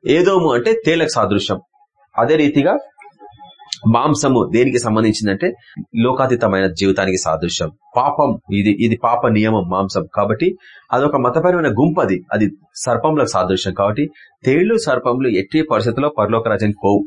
ఏదోము అంటే తేలకు సాదృశ్యం. అదే రీతిగా మాంసము దేనికి సంబంధించిందంటే లోకాతీతమైన జీవితానికి సాదృశ్యం. పాపం ఇది ఇది పాప నియమం మాంసం. కాబట్టి అదొక మతపరమైన గుంపు అది అది సర్పంలకు సాదృశ్యం. కాబట్టి తేళ్ళు సర్పంలు ఎట్టి పరిస్థితుల్లో పరలోక పోవు.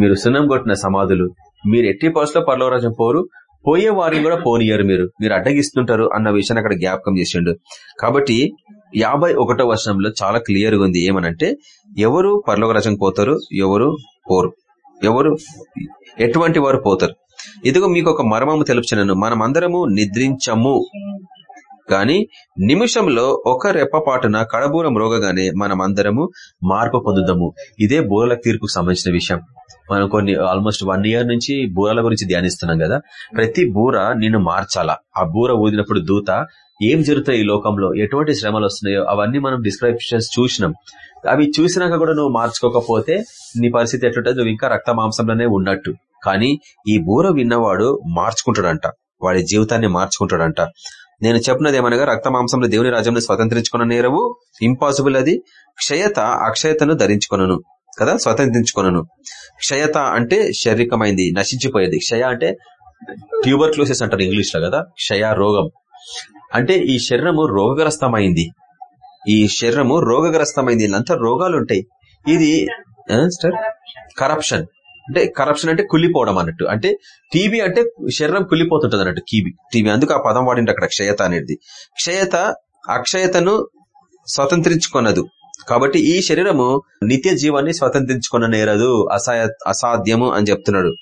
మీరు సున్నం కొట్టిన సమాధులు మీరు ఎట్టి పరిస్థితుల్లో పరలోకరాజ్యం పోరు. పోయే వారిని కూడా పోనీయరు మీరు. మీరు అడ్డగిస్తుంటారు అన్న విషయాన్ని అక్కడ జ్ఞాపకం చేసిండు. కాబట్టి యాభై ఒకటో వర్షంలో చాలా క్లియర్గా ఉంది. ఏమనంటే ఎవరు పర్లోకరాజం పోతారు ఎవరు పోరు. ఎవరు? ఎటువంటి వారు పోతారు. ఇదిగో మీకు ఒక మర్మము తెలుపుచున్నాను. మనమందరము నిద్రించము. గాని నిమిషంలో ఒక రెప్పపాటున కడబూర మ్రోగగానే మనమందరము మార్పు పొందుదాము. ఇదే బూరల తీర్పుకు సంబంధించిన విషయం. మనం కొన్ని ఆల్మోస్ట్ వన్ ఇయర్ నుంచి బూరల గురించి ధ్యానిస్తున్నాం కదా. ప్రతి బూర నిన్ను మార్చాలా? ఆ బూర ఊదినప్పుడు దూత ఏం జరుగుతాయి ఈ లోకంలో? ఎటువంటి శ్రమలు వస్తున్నాయో? అవన్నీ మనం డిస్క్రిప్షన్స్ చూసినాం. అవి చూసినాక కూడా నువ్వు మార్చుకోకపోతే నీ పరిస్థితి ఎట్లుంటుంది? నువ్వు ఇంకా రక్త మాంసంలోనే ఉన్నట్టు. కానీ ఈ బూర విన్నవాడు మార్చుకుంటాడంట. వాడి జీవితాన్ని మార్చుకుంటాడంట. నేను చెప్పినది ఏమనగా రక్త మాంసంలో దేవుని రాజ్యంలో స్వతంత్రించుకున్న నేరవు ఇంపాసిబుల్ అది. క్షయత అక్షయతను ధరించుకొనను. కదా? స్వతంత్రించుకొనను. క్షయత అంటే శారీరకమైంది నశించిపోయేది. క్షయ అంటే ట్యూబర్ క్లోసెస్ అంటారు ఇంగ్లీష్లో కదా? క్షయ రోగం. అంటే ఈ శరీరము రోగగ్రస్తమైంది. ఈ శరీరము రోగగ్రస్తమైంది. ఇలాంతా రోగాలు ఉంటాయి ఇది కరప్షన్. అంటే కరప్షన్ అంటే కుళ్ళిపోవడం అన్నట్టు. అంటే టీబీ అంటే శరీరం కుళ్ళిపోతుంటది అన్నట్టు టీబీ. టీబీ అందుకు ఆ పదం వాడింది అక్కడ క్షయత అనేది. క్షయత అక్షయతను స్వతంత్రించుకొనదు. కాబట్టి ఈ శరీరము నిత్య జీవాన్ని స్వతంత్రించుకున్న నేరదు అసాయ అసాధ్యము అని చెప్తున్నాడు.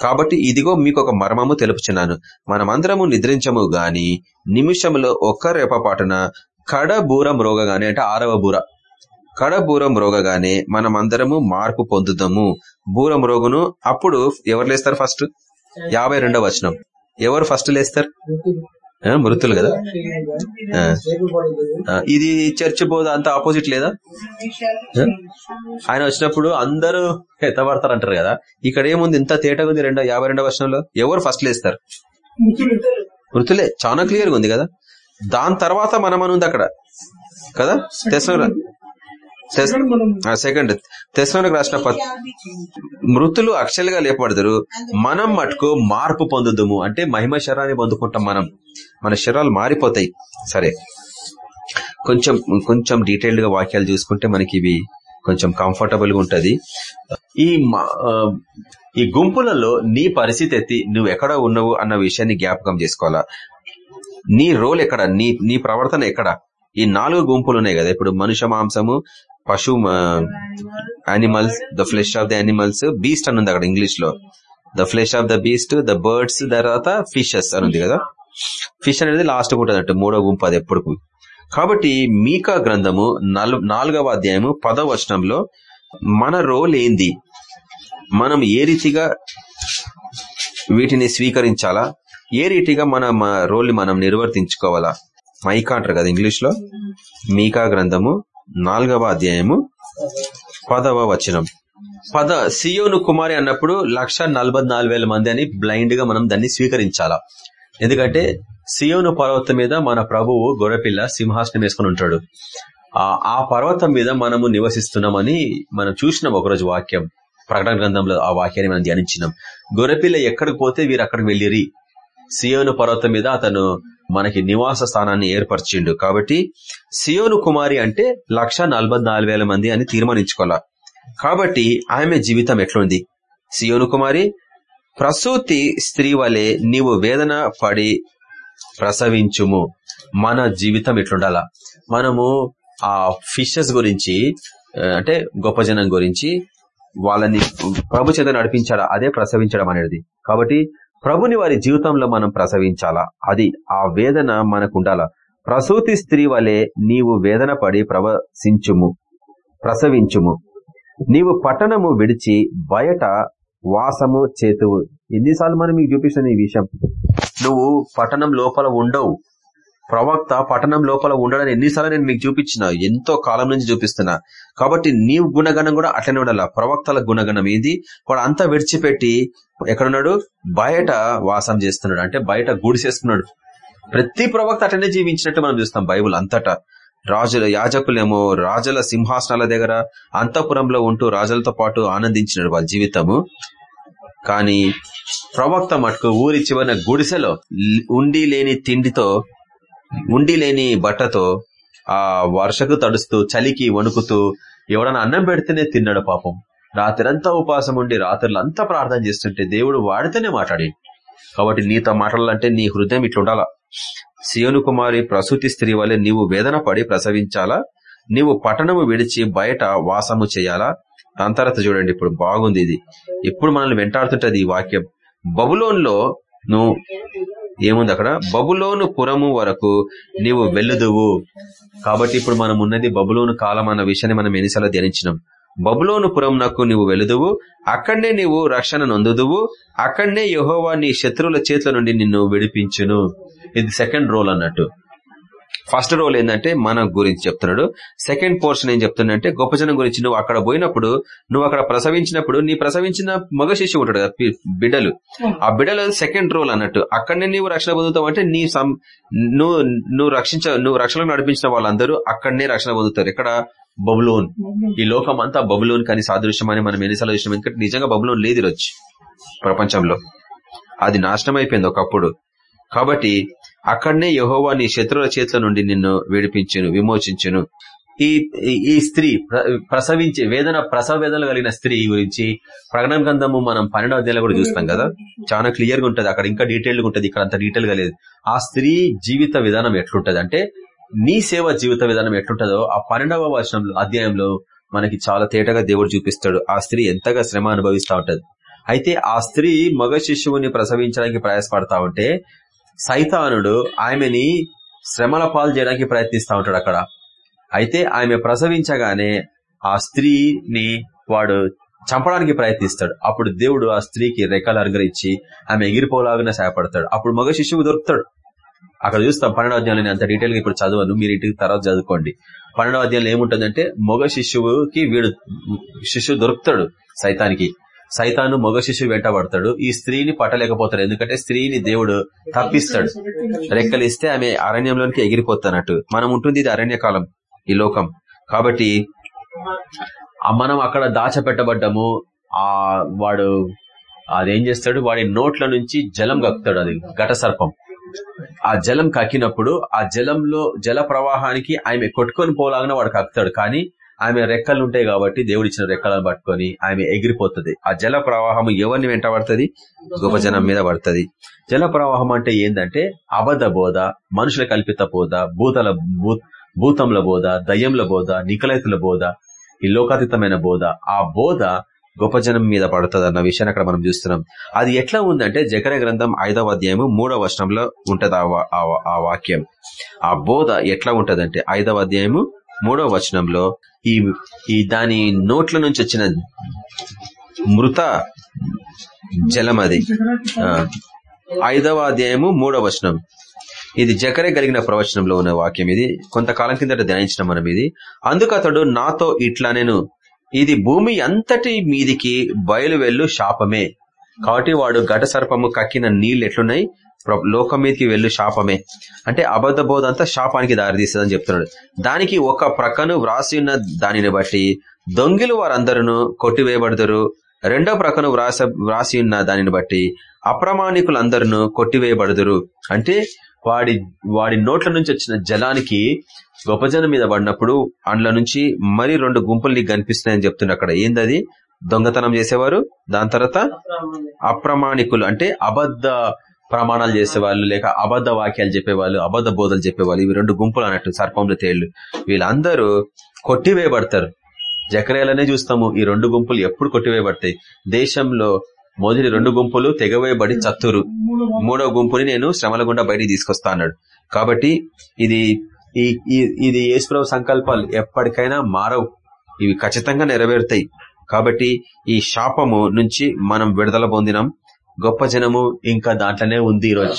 కాబట్టి ఇదిగో మీకు ఒక మర్మము తెలుపుచున్నాను. మనమందరము నిద్రించము గాని నిమిషంలో ఒక్క రేపపాటున కడ బూర మ్రోగగానే అంటే ఆరవ బూర. కడబూరం రోగగానే మ్రోగగానే మనమందరము మార్పు పొందుదాము. బూర మ్రోగును అప్పుడు ఎవరు లేస్తారు ఫస్ట్? యాభై వచనం. ఎవరు ఫస్ట్ లేస్తారు? మృతులు కదా? ఇది చర్చ్ బోధ అంత ఆపోజిట్ లేదా? ఆయన వచ్చినప్పుడు అందరూ ఎత్తబడతారు అంటారు కదా? ఇక్కడ ఏముంది? ఇంత తేటగా ఉంది రెండో యాభై రెండో వర్షంలో ఎవరు ఫస్ట్ లేస్తారు మృతులే. చాలా క్లియర్గా ఉంది కదా? దాని తర్వాత మనం అని ఉంది అక్కడ. కదా? మనం సెకండ్. తెస్సలోకి రాసిన మృతులు అక్షలుగా లేపడతారు మనం మటుకు మార్పు పొందుదుము. అంటే మహిమ శరాన్ని పొందుకుంటాం మనం. మన శరీరాలు మారిపోతాయి. సరే. కొంచెం కొంచెం డీటెయిల్డ్గా వాక్యాలు చూసుకుంటే మనకి ఇవి కొంచెం కంఫర్టబుల్గా ఉంటది. ఈ ఈ గుంపులలో నీ పరిస్థితి ఎత్తి నువ్వు ఎక్కడ ఉన్నావు అన్న విషయాన్ని జ్ఞాపకం చేసుకోవాలా? నీ రోల్ ఎక్కడ? నీ నీ ప్రవర్తన ఎక్కడ? ఈ నాలుగు గుంపులు ఉన్నాయి కదా. ఇప్పుడు మనుష్య మాంసము పశు animals the flesh of the animals beast అని ఉంది అక్కడ ఇంగ్లీష్లో the flesh of the beast the birds తర్వాత ఫిషెస్ అని ఉంది కదా. ఫిష్ అనేది లాస్ట్ ఉంటుంది మూడో గుంపు అది ఎప్పుడు కాబట్టి మీకా గ్రంథము నాలుగవ అధ్యాయము పదవ వచనంలో మన రోల్ ఏంది? మనం ఏ రీతిగా వీటిని స్వీకరించాలా? ఏ రీతిగా మన రోల్ని మనం నిర్వర్తించుకోవాలా? మైకా అంటారు కదా ఇంగ్లీష్లో మీకా గ్రంథము నాలుగవ అధ్యాయము పదవ వచనం. పద సియోను కుమారి అన్నప్పుడు లక్ష వేల మంది అని బ్లైండ్గా మనం దాన్ని స్వీకరించాలా. ఎందుకంటే సియోను పర్వతం మీద మన ప్రభువు గొర్రెపిల్ల సింహాసనం వేసుకుని ఉంటాడు. ఆ ఆ పర్వతం మీద మనము నివసిస్తున్నామని మనం చూసినాం ఒకరోజు వాక్యం. ప్రకటన గ్రంథంలో ఆ వాక్యాన్ని మనం ధ్యానించినాం. గొర్రెపిల్ల ఎక్కడికి పోతే వీరు అక్కడికి వెళ్ళిరి. సియోను పర్వతం మీద అతను మనకి నివాస స్థానాన్ని ఏర్పరిచిండు. కాబట్టి సియోను కుమారి అంటే లక్ష మంది అని తీర్మానించుకోవాలా. కాబట్టి ఆమె జీవితం ఎట్లుంది? సియోను కుమారి ప్రసూతి స్త్రీ వలె నీవు వేదన పడి ప్రసవించుము. మన జీవితం ఎట్లుండాలా? మనము ఆ ఫిషెస్ గురించి అంటే గొప్ప జనం గురించి వాళ్ళని ప్రభు చేత నడిపించాడా అదే ప్రసవించడం అనేది. కాబట్టి ప్రభుని వారి జీవితంలో మనం ప్రసవించాలా? అది ఆ వేదన మనకుండాలా? ప్రసూతి స్త్రీ వలె నీవు వేదన పడి ప్రవశించుము ప్రసవించుము. నీవు పట్టణము విడిచి బయట వాసము చేతువు. ఎన్నిసార్లు మనం మీకు చూపిస్తాను ఈ విషయం? నువ్వు పట్టణం లోపల ఉండవు. ప్రవక్త పట్టణం లోపల ఉండడని ఎన్నిసార్లు నేను మీకు చూపించిన ఎంతో కాలం నుంచి చూపిస్తున్నా. కాబట్టి నీవు గుణగణం కూడా అట్లనే ఉండాల? ప్రవక్తల గుణగణం ఏంది? వాడు అంతా విడిచిపెట్టి ఎక్కడున్నాడు? బయట వాసం చేస్తున్నాడు. అంటే బయట గూడిసేస్తున్నాడు ప్రతి ప్రవక్త అట్లనే జీవించినట్టు మనం చూస్తాం బైబుల్ అంతటా. రాజుల యాజకులేమో రాజుల సింహాసనాల దగ్గర అంతఃపురంలో ఉంటూ రాజులతో పాటు ఆనందించినాడు వాళ్ళ జీవితము. కానీ ప్రవక్త మటుకు ఊరి చివరిన గుడిసెలో ఉండి లేని తిండితో ఉండి లేని బట్టతో ఆ వర్షకు తడుస్తూ చలికి వణుకుతూ ఎవడన్నా అన్నం పెడితేనే తిన్నాడు పాపం. రాత్రంతా ఉపాసం ఉండి రాత్రులంతా ప్రార్థన చేస్తుంటే దేవుడు వాడితేనే మాట్లాడి. కాబట్టి నీతో మాట్లాడాలంటే నీ హృదయం ఇట్లుండాలా సియోను కుమారి ప్రసూతి స్త్రీ వలె నీవు వేదన పడి ప్రసవించాలా? నీవు పట్టణము విడిచి బయట వాసము చేయాలా? దాని తర్వాత చూడండి ఇప్పుడు బాగుంది ఇది. ఇప్పుడు మనల్ని వెంటాడుతుంటది ఈ వాక్యం. బబులోన్లో నువ్వు ఏముంది అక్కడ? బబులోను పురము వరకు నీవు వెళ్ళుదువు. కాబట్టి ఇప్పుడు మనం ఉన్నది బబులోను కాలం అన్న విషయాన్ని మనం ఎన్నిసార్లు ధ్యానించినాం. బబులోను పురంనకు నీవు వెళుదువు అక్కడనే నీవు రక్షణ నొందుదువు అక్కడనే యహోవా నీ శత్రువుల చేతుల నుండి నిన్ను విడిపించును. ఇది సెకండ్ రోల్ అన్నట్టు. ఫస్ట్ రోల్ ఏంటంటే మన గురించి చెప్తున్నాడు. సెకండ్ పోర్షన్ ఏం చెప్తుందంటే గొప్ప జనం గురించి నువ్వు అక్కడ పోయినప్పుడు నువ్వు అక్కడ ప్రసవించినప్పుడు నీ ప్రసవించిన మగ శిష్యు ఉంటాడు కదా బిడ్డలు. ఆ బిడ్డలు సెకండ్ రోల్ అన్నట్టు. అక్కడనే నీవు రక్షణ పొందుతావు అంటే నీ నువ్వు నువ్వు రక్షించ నువ్వు రక్షణ నడిపించిన వాళ్ళందరూ అక్కడనే రక్షణ పొందుతారు. ఇక్కడ బబులోన్. ఈ లోకం అంతా బబులోన్ కానీ సాదృశ్యం అని మనం ఎన్నిసార్లు చూసినాం. ఎందుకంటే నిజంగా బబులోన్ లేదు ఈరోజు ప్రపంచంలో. అది నాశనం అయిపోయింది ఒకప్పుడు. కాబట్టి అక్కడనే యహోవా నీ శత్రువుల చేతుల నుండి నిన్ను విడిపించును విమోచించును. ఈ ఈ- స్త్రీ ప్రసవించే వేదన ప్రసవ వేదనలు కలిగిన స్త్రీ గురించి ప్రకటన గ్రంథము మనం పన్నెండవ అధ్యాయంలో కూడా చూస్తాం కదా. చాలా క్లియర్గా ఉంటది. అక్కడ ఇంకా డీటెయిల్గా ఉంటుంది. ఇక్కడ అంత డీటెయిల్గా లేదు. ఆ స్త్రీ జీవిత విధానం ఎట్లుంటది అంటే నీ సేవ జీవిత విధానం ఎట్లుంటదో ఆ పన్నెండవ వర్షంలో అధ్యాయంలో మనకి చాలా తేటగా దేవుడు చూపిస్తాడు. ఆ స్త్రీ ఎంతగా శ్రమ అనుభవిస్తా ఉంటది. అయితే ఆ స్త్రీ మగ శిశువుని ప్రసవించడానికి ప్రయాసపడతా ఉంటే సైతానుడు ఆమెని శ్రమల పాలు చేయడానికి ప్రయత్నిస్తా ఉంటాడు అక్కడ. అయితే ఆమె ప్రసవించగానే ఆ స్త్రీని వాడు చంపడానికి ప్రయత్నిస్తాడు. అప్పుడు దేవుడు ఆ స్త్రీకి రెక్కలు అనుగ్రహించి ఆమె ఎగిరిపోలాగానే సహాయపడతాడు. అప్పుడు మగ శిశువు దొరుకుతాడు. అక్కడ చూస్తాం పన్నెండవ అధ్యాయంలో అంత డీటెయిల్గా ఇప్పుడు చదవను మీరు ఇంటికి తర్వాత చదువుకోండి. పన్నెండవ అధ్యాయంలో ఏముంటుందంటే మగ శిశువుకి వీడు శిశువు దొరుకుతాడు సైతానికి. సైతాను మగ శిశువు వెంటబడతాడు ఈ స్త్రీని పట్టలేకపోతాడు. ఎందుకంటే స్త్రీని దేవుడు తప్పిస్తాడు. రెక్కలిస్తే ఆమె అరణ్యంలోనికి ఎగిరిపోతానట్టు. మనం ఉంటుంది ఇది అరణ్యకాలం ఈ లోకం. కాబట్టి మనం అక్కడ దాచపెట్టబడ్డము. ఆ వాడు అదేం చేస్తాడు? వాడి నోట్ల నుంచి జలం కక్కుతాడు అది ఘట సర్పం. ఆ జలం కక్కినప్పుడు ఆ జలంలో జల ప్రవాహానికి ఆమె కొట్టుకొని పోలాగానే వాడు కక్కుతాడు. కానీ ఆమె రెక్కలు ఉంటాయి కాబట్టి దేవుడు ఇచ్చిన రెక్కలను పట్టుకొని ఆమె ఎగిరిపోతుంది. ఆ జల ప్రవాహం ఎవరిని వెంట పడుతుంది? గొప్ప జనం మీద పడుతుంది. జల ప్రవాహం అంటే ఏంటంటే అబద్ధ బోధ మనుషుల కల్పిత బోధ భూతల భూతంల బోధ దయ్యంల బోధ నికలైతుల బోధ ఈ లోకాతీతమైన బోధ. ఆ బోధ గొప్ప జనం మీద పడుతుంది అన్న విషయాన్ని అక్కడ మనం చూస్తున్నాం. అది ఎట్లా ఉందంటే జకర గ్రంథం ఐదవ అధ్యాయము మూడవ వచనంలో ఉంటది ఆ ఆ వాక్యం. ఆ బోధ ఎట్లా ఉంటదంటే ఐదవ అధ్యాయము మూడవ వచనంలో ఈ ఈ దాని నోట్ల నుంచి వచ్చిన మృత జలం అది. ఆ, ఐదవ అధ్యాయము మూడవ వచనం. ఇది జకరే కలిగిన ప్రవచనంలో ఉన్న వాక్యం ఇది. కొంతకాలం కిందట ధ్యానించిన మనం ఇది. అందుకు అతడు నాతో ఇట్లా నేను ఇది భూమి అంతటి మీదికి బయలు వెళ్ళు శాపమే. కాబట్టి వాడు ఘట సర్పము కక్కిన నీళ్ళు ఎట్లున్నాయి? లోకం మీదకి వెళ్ళు శాపమే. అంటే అబద్ధ బోధ అంతా శాపానికి దారితీస్తుందని చెప్తున్నాడు. దానికి ఒక ప్రక్కను వ్రాసి ఉన్న దానిని బట్టి దొంగిలు వారందరూ కొట్టివేయబడతారు రెండో ప్రక్కను వ్రాస వ్రాసి ఉన్న దానిని బట్టి అప్రమాణికులందరూ కొట్టివేయబడదురు. అంటే వాడి వాడి నోట్ల నుంచి వచ్చిన జలానికి గొప్ప జనం మీద పడినప్పుడు అందులో నుంచి మరి రెండు గుంపులు నీకు కనిపిస్తున్నాయని చెప్తున్నా అక్కడ. ఏందది? దొంగతనం చేసేవారు. దాని తర్వాత అప్రమాణికులు. అంటే అబద్ధ ప్రమాణాలు చేసేవాళ్ళు లేక అబద్ధ వాక్యాలు చెప్పేవాళ్ళు అబద్ధ బోధలు చెప్పేవాళ్ళు ఇవి రెండు గుంపులు అన్నట్టు సర్పంలు తేళ్ళు. వీళ్ళందరూ కొట్టివేయబడతారు. జకరేలనే చూస్తాము ఈ రెండు గుంపులు ఎప్పుడు కొట్టివేయబడతాయి? దేశంలో మొదటి రెండు గుంపులు తెగవేయబడి చత్తురు. మూడో గుంపుని నేను శ్రమల గుండా బయటికి తీసుకొస్తా అన్నాడు. కాబట్టి ఇది ఈ ఇది యేసుప్రభు సంకల్పాలు ఎప్పటికైనా మారవు. ఇవి ఖచ్చితంగా నెరవేరుతాయి. కాబట్టి ఈ శాపము నుంచి మనం విడుదల పొందినాం. గొప్ప జనము ఇంకా దాంట్లోనే ఉంది ఈరోజు.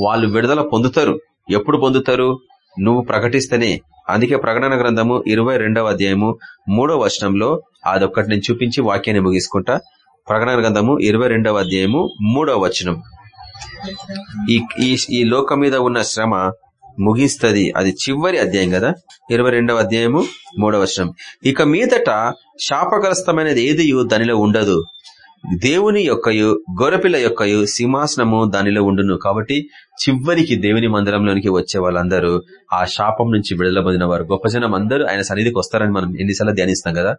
వాళ్ళు విడుదల పొందుతారు. ఎప్పుడు పొందుతారు? నువ్వు ప్రకటిస్తేనే. అందుకే ప్రకటన గ్రంథము ఇరవై రెండవ అధ్యాయము మూడో వచనంలో అదొక్కటి నేను చూపించి వాక్యాన్ని ముగించుకుంటా ప్రకటన గ్రంథము ఇరవై రెండవ అధ్యాయము మూడవ వచనం. ఈ ఈ- లోకం మీద ఉన్న శ్రమ ముగిస్తది. అది చివరి అధ్యాయం కదా? ఇరవై రెండవ అధ్యాయము మూడవ వచనం. ఇక మీదట శాపగ్రస్తమైనది ఏది? దానిలో ఉండదు. దేవుని యొక్కయు గొరపిల్ల యొక్కయు సింహాసనము దానిలో ఉండును. కాబట్టి చివరికి దేవుని మందిరంలోనికి వచ్చే వాళ్ళందరూ ఆ శాపం నుంచి విడుదల పొందిన వారు. గొప్ప జనం అందరూ ఆయన సన్నిధికి వస్తారని మనం ఎన్నిసార్లు ధ్యానిస్తాం కదా.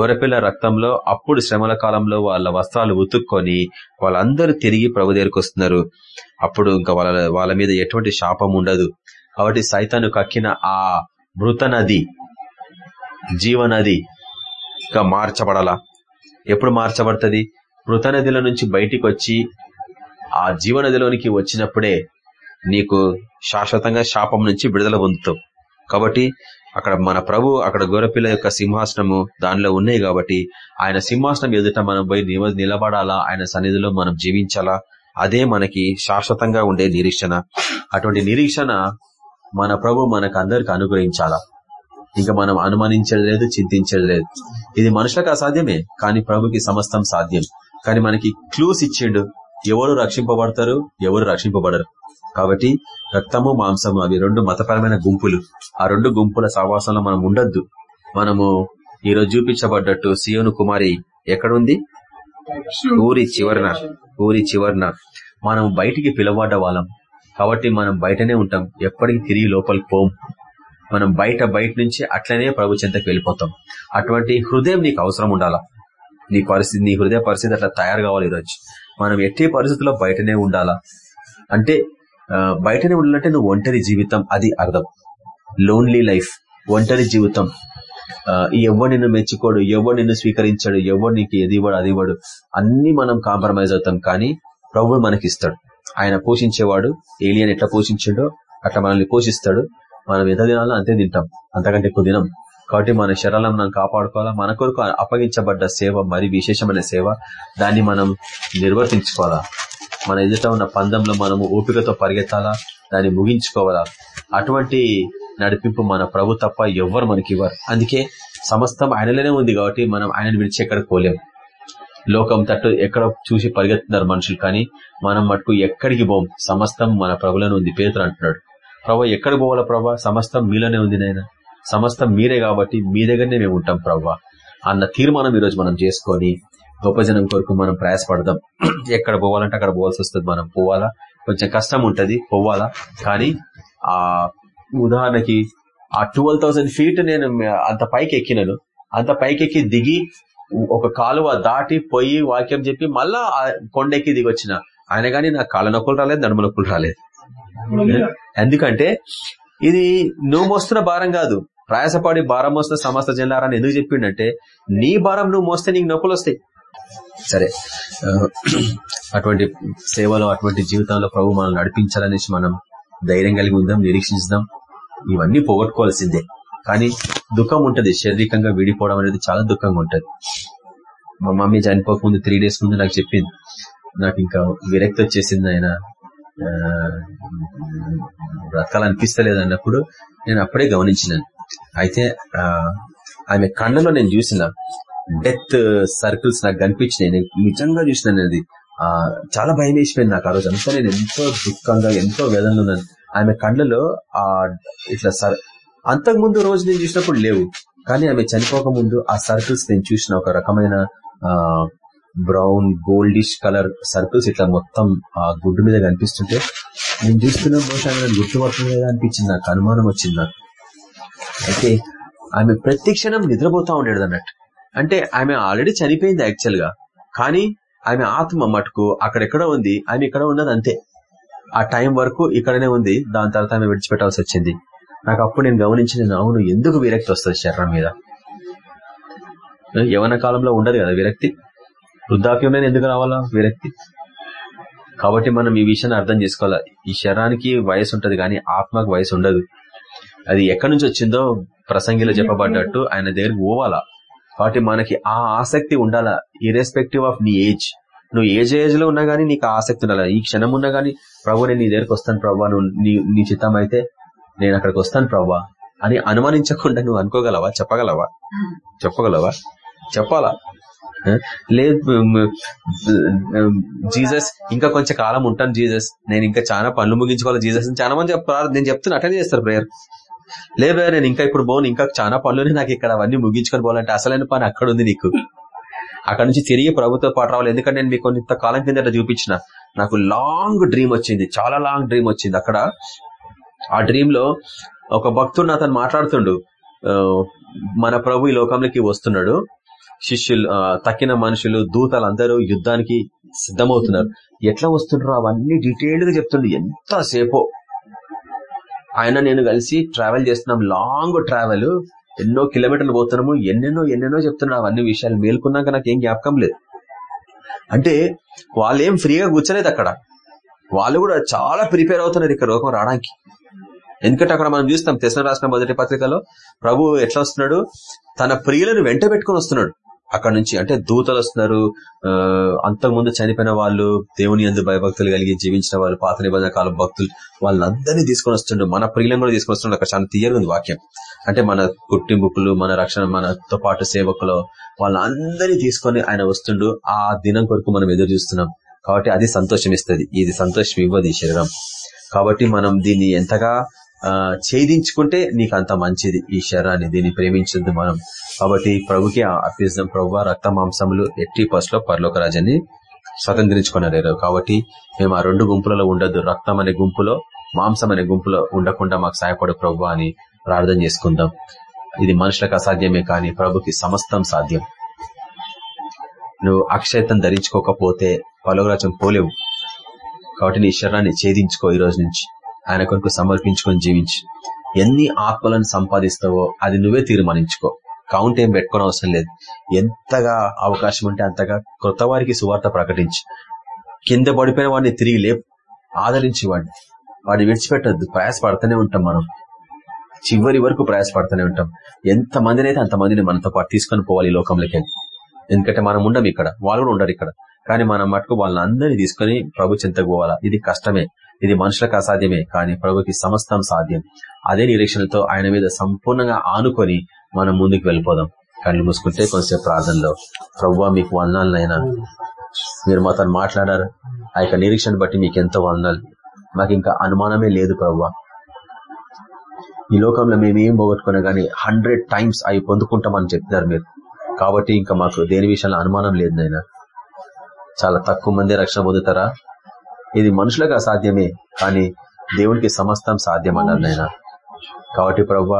గొరపిల్ల రక్తంలో అప్పుడు శ్రమల కాలంలో వాళ్ళ వస్త్రాలు ఉతుక్కొని వాళ్ళందరూ తిరిగి ప్రభు దగ్గరికి అప్పుడు ఇంకా వాళ్ళ వాళ్ళ మీద ఎటువంటి శాపం ఉండదు. కాబట్టి సైతాను కక్కిన ఆ మృత నది జీవనది ఇంకా మార్చబడాలా? ఎప్పుడు మార్చబడుతుంది? మృత నదిలో నుంచి బయటికి వచ్చి ఆ జీవనదిలోనికి వచ్చినప్పుడే నీకు శాశ్వతంగా శాపం నుంచి విడుదల పొందుతావు. కాబట్టి అక్కడ మన ప్రభు అక్కడ గోరపిల్ల యొక్క సింహాసనము దానిలో ఉన్నాయి కాబట్టి ఆయన సింహాసనం ఎదుట మనం పోయి నివ- నిలబడాలా? ఆయన సన్నిధిలో మనం జీవించాలా? అదే మనకి శాశ్వతంగా ఉండే నిరీక్షణ. అటువంటి నిరీక్షణ మన ప్రభు మనకు అందరికి అనుగ్రహించాలా? ఇంకా మనం అనుమానించడం లేదు చింతించడం లేదు ఇది మనుషులకు అసాధ్యమే కానీ ప్రభుకి సమస్తం సాధ్యం. కానీ మనకి క్లూస్ ఇచ్చిండు. ఎవరు రక్షింపబడతారు? ఎవరు రక్షింపబడరు. కాబట్టి రక్తము మాంసము అవి రెండు మతపరమైన గుంపులు. ఆ రెండు గుంపుల సహవాసంలో మనం ఉండొద్దు. మనము ఈ రోజు చూపించబడ్డట్టు సియోను కుమారి ఎక్కడుంది? ఊరి చివరన ఊరి చివరన. మనం బయటికి పిలవడ్డ వాళ్ళం. కాబట్టి మనం బయటనే ఉంటాం. ఎప్పటికి తిరిగి లోపలికి పోం. మనం బయట బయట నుంచి అట్లనే ప్రభు చెంతకు వెళ్ళిపోతాం. అటువంటి హృదయం నీకు అవసరం ఉండాలా? నీ పరిస్థితి నీ హృదయ పరిస్థితి అట్లా తయారు కావాలి ఈరోజు. మనం ఎట్టి పరిస్థితుల్లో బయటనే ఉండాలా? అంటే బయటనే ఉండాలంటే నువ్వు ఒంటరి జీవితం అది అర్థం. లోన్లీ లైఫ్ ఒంటరి జీవితం. ఎవరు నిన్ను మెచ్చుకోడు ఎవరు నిన్ను స్వీకరించాడు ఎవరు నీకు ఎది ఇవ్వడు అది ఇవ్వడు. అన్ని మనం కాంప్రమైజ్ అవుతాం కానీ ప్రభు మనకిస్తాడు. ఆయన పోషించేవాడు ఏలియన్ ఎట్లా పోషించాడో అట్లా మనల్ని పోషిస్తాడు. మనం ఎంత తినాలో అంతే తింటాం. అంతకంటే ఎక్కువ తినం. కాబట్టి మన శరీరం మనం కాపాడుకోవాలా? మన కొరకు అప్పగించబడ్డ సేవ మరి విశేషమైన సేవ దాన్ని మనం నిర్వర్తించుకోవాలా? మన ఎదుట ఉన్న పందంలో మనము ఓపికతో పరిగెత్తాలా? దాన్ని ముగించుకోవాలా? అటువంటి నడిపింపు మన ప్రభు తప్ప ఎవ్వరు మనకి ఇవ్వరు. అందుకే సమస్తం ఆయనలోనే ఉంది కాబట్టి మనం ఆయనను విడిచి ఎక్కడ పోలేం. లోకం తట్టు ఎక్కడ చూసి పరిగెత్తున్నారు మనుషులు కానీ మనం మటుకు ఎక్కడికి పోం? సమస్తం మన ప్రభులోనే ఉంది. పేతులు అంటున్నాడు. ప్రభా ఎక్కడికి పోవాలా ప్రభా? సమస్తం మీలోనే ఉంది నాయన. సమస్తం మీరే కాబట్టి మీ దగ్గరనే మేము ఉంటాం ప్రభా అన్న తీర్మానం ఈరోజు మనం చేసుకొని గొప్ప జనం కొరకు మనం ప్రయాసపడదాం. ఎక్కడ పోవాలంటే అక్కడ పోవాల్సి వస్తుంది. మనం పోవాలా? కొంచెం కష్టం ఉంటది. పోవాలా? కానీ ఆ ఉదాహరణకి ఆ ట్వెల్వ్ థౌసండ్ ఫీట్ నేను అంత పైకి ఎక్కినాను. అంత పైకి ఎక్కి దిగి ఒక కాలువ దాటి పోయి వాక్యం చెప్పి మళ్ళా కొండెక్కి దిగి వచ్చిన. ఆయన గాని నాకు కాళ్ళ నొప్పులు రాలేదు నడుము నొప్పులు రాలేదు. ఎందుకంటే? ఇది నువ్వు మోస్తున్న భారం కాదు. ప్రయాసపడి భారం మోస్తున్న సమస్త జనాలని ఎందుకు చెప్పిండంటే నీ భారం నువ్వు మోస్తే నీకు నొప్పులు వస్తాయి. సరే అటువంటి సేవలో అటువంటి జీవితంలో ప్రభు మనల్ని నడిపించాలనేసి మనం ధైర్యం కలిగి ఉందాం నిరీక్షించుదాం. ఇవన్నీ పోగొట్టుకోవాల్సిందే. కానీ దుఃఖం ఉంటుంది శారీరకంగా విడిపోవడం అనేది చాలా దుఃఖంగా ఉంటుంది. మా మమ్మీ చనిపోకముందు త్రీ డేస్ ముందు నాకు చెప్పింది. నాకు ఇంకా విరక్తి వచ్చేసింది ఆయన. బ్రతకాలనిపిస్తలేదు అన్నప్పుడు నేను అప్పుడే గమనించినాను. అయితే ఆ, ఆమె కళ్ళలో నేను చూసిన డెత్ సర్కిల్స్ నాకు కనిపించినాయి. నేను నిజంగా చూసిన అది ఆ, చాలా భయం వేసిపోయింది నాకు ఆ రోజు. అంతా నేను ఎంతో దుఃఖంగా ఎంతో వేదనలో ఉన్నాను. ఆమె కళ్ళలో ఆ ఇట్లా సర్ అంతకు ముందు రోజు నేను చూసినప్పుడు లేవు. కానీ ఆమె చనిపోక ముందు ఆ సర్కిల్స్ నేను చూసిన ఒక రకమైన ఆ బ్రౌన్ గోల్డిష్ కలర్ సర్కిల్స్ ఇట్లా మొత్తం ఆ గుడ్డు మీద కనిపిస్తుంటే నేను చూస్తున్న బహుశా ఆమె గుర్తుపడుతుంది కదా అనిపించింది. నాకు అనుమానం వచ్చింది నాకు. అయితే ఆమె ప్రతి క్షణం నిద్రపోతా ఉండేది అన్నట్టు. అంటే ఆమె ఆల్రెడీ చనిపోయింది యాక్చువల్గా. కానీ ఆమె ఆత్మ మటుకు అక్కడెక్కడో ఉంది ఆమె ఇక్కడ ఉన్నది అంతే. ఆ టైం వరకు ఇక్కడనే ఉంది దాని తర్వాత ఆమె విడిచిపెట్టాల్సి వచ్చింది. నాకు అప్పుడు నేను గమనించిన అవును ఎందుకు విరక్తి వస్తుంది శరీరం మీద? యవన కాలంలో ఉండదు కదా విరక్తి? వృద్ధాప్యంలో ఎందుకు రావాలా విరక్తి? కాబట్టి మనం ఈ విషయాన్ని అర్థం చేసుకోవాలా. ఈ శరీరానికి వయసు ఉంటది కానీ ఆత్మకు వయసు ఉండదు. అది ఎక్కడి నుంచి వచ్చిందో ప్రసంగిలో చెప్పబడ్డట్టు ఆయన దగ్గరికి పోవాలా? కాబట్టి మనకి ఆ ఆసక్తి ఉండాలా? ఇరెస్పెక్టివ్ ఆఫ్ నీ ఏజ్ నువ్వు ఏజ్ ఏజ్లో ఉన్నా గానీ నీకు ఆసక్తి ఉండాలా? ఈ క్షణం ఉన్నా గానీ ప్రభు నేను నీ దగ్గరికి వస్తాను ప్రభా నువ్వు నీ నీ చిత్తం అయితే నేను అక్కడికి వస్తాను ప్రభా అని అనుమానించకుండా నువ్వు అనుకోగలవా? చెప్పగలవా? చెప్పగలవా? చెప్పాలా? లేదు జీసస్ ఇంకా కొంచెం కాలం ఉంటాను జీసస్. నేను ఇంకా చాలా పనులు ముగించుకోవాలి జీసస్ చాలా మంది నేను చెప్తున్నా అటెండ్ చేస్తారు ప్రేయర్. లేదు నేను ఇంకా ఇప్పుడు పోను ఇంకా చాలా పనులు నాకు ఇక్కడ అవన్నీ ముగించుకొని పోవాలంటే అసలైన పని అక్కడ ఉంది నీకు. అక్కడ నుంచి తిరిగి ప్రభుత్వ పాట రావాలి ఎందుకంటే నేను మీకు కొంత కాలం కిందట చూపించిన. నాకు లాంగ్ డ్రీమ్ వచ్చింది చాలా లాంగ్ డ్రీమ్ వచ్చింది. అక్కడ ఆ డ్రీమ్లో ఒక భక్తుడు అతను మాట్లాడుతుండు. మన ప్రభు ఈ లోకంలోకి వస్తున్నాడు. శిష్యులు తక్కిన మనుషులు దూతలు అందరూ యుద్ధానికి సిద్ధమవుతున్నారు. ఎట్లా వస్తుండ్రో అవన్నీ డీటెయిల్డ్గా చెప్తుండు ఎంతసేపో ఆయన నేను కలిసి ట్రావెల్ చేస్తున్నాం. లాంగ్ ట్రావెల్ ఎన్నో కిలోమీటర్లు పోతున్నాము. ఎన్నెన్నో ఎన్నెన్నో చెప్తున్నాం అవన్నీ విషయాలు మేల్కొన్నాక నాకు ఏం జ్ఞాపకం లేదు. అంటే వాళ్ళు ఏం ఫ్రీగా కూర్చోలేదు అక్కడ. వాళ్ళు కూడా చాలా ప్రిపేర్ అవుతున్నారు ఇక్కడ లోకం రావడానికి. ఎందుకంటే అక్కడ మనం చూస్తాం తెసన రాసిన మొదటి పత్రికలో ప్రభు ఎట్లా వస్తున్నాడు? తన ప్రియులను వెంట పెట్టుకుని వస్తున్నాడు. అక్కడ నుంచి అంటే దూతలు వస్తున్నారు. ఆ, అంతకుముందు చనిపోయిన వాళ్ళు దేవుని అందు భయభక్తులు కలిగి జీవించిన వాళ్ళు పాత నిబంధన కాల భక్తులు వాళ్ళందరినీ తీసుకొని వస్తుండ్రు. మన ప్రియులను కూడా తీసుకొని వస్తుండ్రు. అక్కడ చాలా తీయరుంది ఉంది వాక్యం. అంటే మన కుట్టింపుకులు మన రక్షణ మనతో పాటు సేవకులు వాళ్ళందరినీ తీసుకొని ఆయన వస్తుండు. ఆ దినం కొరకు మనం ఎదురు చూస్తున్నాం. కాబట్టి అది సంతోషం ఇస్తుంది. ఇది సంతోషం ఇవ్వదు శరీరం. కాబట్టి మనం దీన్ని ఎంతగా ఛేదించుకుంటే నీకు అంత మంచిది ఈ శరీరాన్ని దీన్ని ప్రేమించద్దు మనం. కాబట్టి ప్రభుకి అర్పిస్తాం ప్రభు రక్త మాంసములు ఎట్టి పసులో పరలోక రాజాన్ని స్వతంత్రించుకున్నారు కాబట్టి మేము ఆ రెండు గుంపులలో ఉండొద్దు. రక్తం అనే గుంపులో మాంసం అనే గుంపులో ఉండకుండా మాకు సహాయపడు ప్రభు అని ప్రార్థన చేసుకుందాం. ఇది మనుషులకు అసాధ్యమే కానీ ప్రభుకి సమస్తం సాధ్యం. నువ్వు అక్షయతం ధరించుకోకపోతే పలోకరాజం పోలేవు. కాబట్టి నీ శరీరాన్ని ఛేదించుకో ఈ రోజు నుంచి. ఆయన కొరకు సమర్పించుకొని జీవించు. ఎన్ని ఆత్మలను సంపాదిస్తావో అది నువ్వే తీర్మానించుకో. కౌంట్ ఏం పెట్టుకోని అవసరం లేదు. ఎంతగా అవకాశం ఉంటే అంతగా కొత్త వారికి సువార్త ప్రకటించు. కింద పడిపోయిన వాడిని తిరిగి లేపు. ఆదరించి వాడిని. వాడిని విడిచిపెట్టద్దు. ప్రయాసపడుతూనే ఉంటాం మనం. చివరి వరకు ప్రయాసపడుతూనే ఉంటాం. ఎంత మందినైతే అంత మందిని మనతో పాటు తీసుకొని పోవాలి లోకంలోకి. ఎందుకంటే మనం ఉండం ఇక్కడ. వాళ్ళు కూడా ఉండరు ఇక్కడ. కానీ మనం మటుకు వాళ్ళని అందరినీ తీసుకొని ప్రభు చింతకు పోవాలా? ఇది కష్టమే. ఇది మనుషులకు అసాధ్యమే కానీ ప్రభుకి సమస్తం సాధ్యం. అదే నిరీక్షణతో ఆయన మీద సంపూర్ణంగా ఆనుకొని మనం ముందుకు వెళ్ళిపోదాం. కళ్ళు మూసుకుంటే కొంచెం ప్రార్థనలో ప్రభు మీకు వందనాలనైనా. మీరు మాతో మాట్లాడారు. ఆ యొక్క నిరీక్షణ బట్టి మీకు ఎంతో వందనాలు. మాకు ఇంకా అనుమానమే లేదు ప్రభు ఈ లోకంలో మేము పోగొట్టుకున్నా కానీ హండ్రెడ్ టైమ్స్ అవి పొందుకుంటామని చెప్తున్నారు మీరు. కాబట్టి ఇంకా మాకు దేని విషయంలో అనుమానం లేదు నైనా. చాలా తక్కువ మంది రక్షణ పొందుతారా? ఇది మనుషులకు అసాధ్యమే కానీ దేవునికి సమస్తం సాధ్యం అన్నారు నాయన. కాబట్టి ప్రభు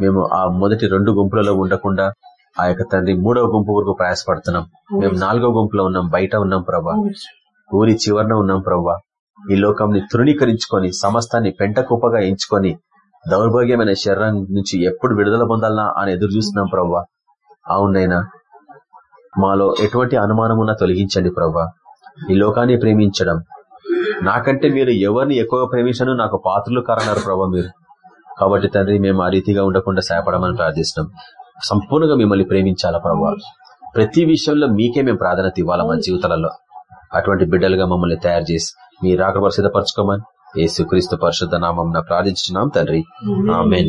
మేము ఆ మొదటి రెండు గుంపులలో ఉండకుండా ఆ యొక్క తండ్రి మూడవ గుంపు వరకు ప్రయాసపడుతున్నాం. మేము నాలుగో గుంపులో ఉన్నాం బయట ఉన్నాం ప్రభా. ఊరి చివరన ఉన్నాం ప్రవ్వా ఈ లోకంని తృణీకరించుకొని సమస్తాన్ని పెంట కుప్పగా ఎంచుకొని దౌర్భాగ్యమైన శరీరం నుంచి ఎప్పుడు విడుదల పొందాలనా అని ఎదురు చూస్తున్నాం ప్రవ్వా అవునైనా మాలో ఎటువంటి అనుమానమున్నా తొలగించండి ప్రవ్వా ఈ లోకాన్ని ప్రేమించడం నాకంటే మీరు ఎవరిని ఎక్కువగా ప్రేమించను నాకు పాత్రలు కారన్నారు ప్రభా మీరు. కాబట్టి తండ్రి మేము ఆ రీతిగా ఉండకుండా సహాయపడమని ప్రార్థిస్తున్నాం. సంపూర్ణంగా మిమ్మల్ని ప్రేమించాలా ప్రభా? ప్రతి విషయంలో మీకే మేము ప్రాధాన్యత ఇవ్వాలా మా జీవితాలలో? అటువంటి బిడ్డలుగా మమ్మల్ని తయారు చేసి మీ రాకడ సిద్ధపరచుకోమని యేసుక్రీస్తు పరిశుద్ధ నామం ప్రార్థించున్నాం తండ్రి. ఆమెన్.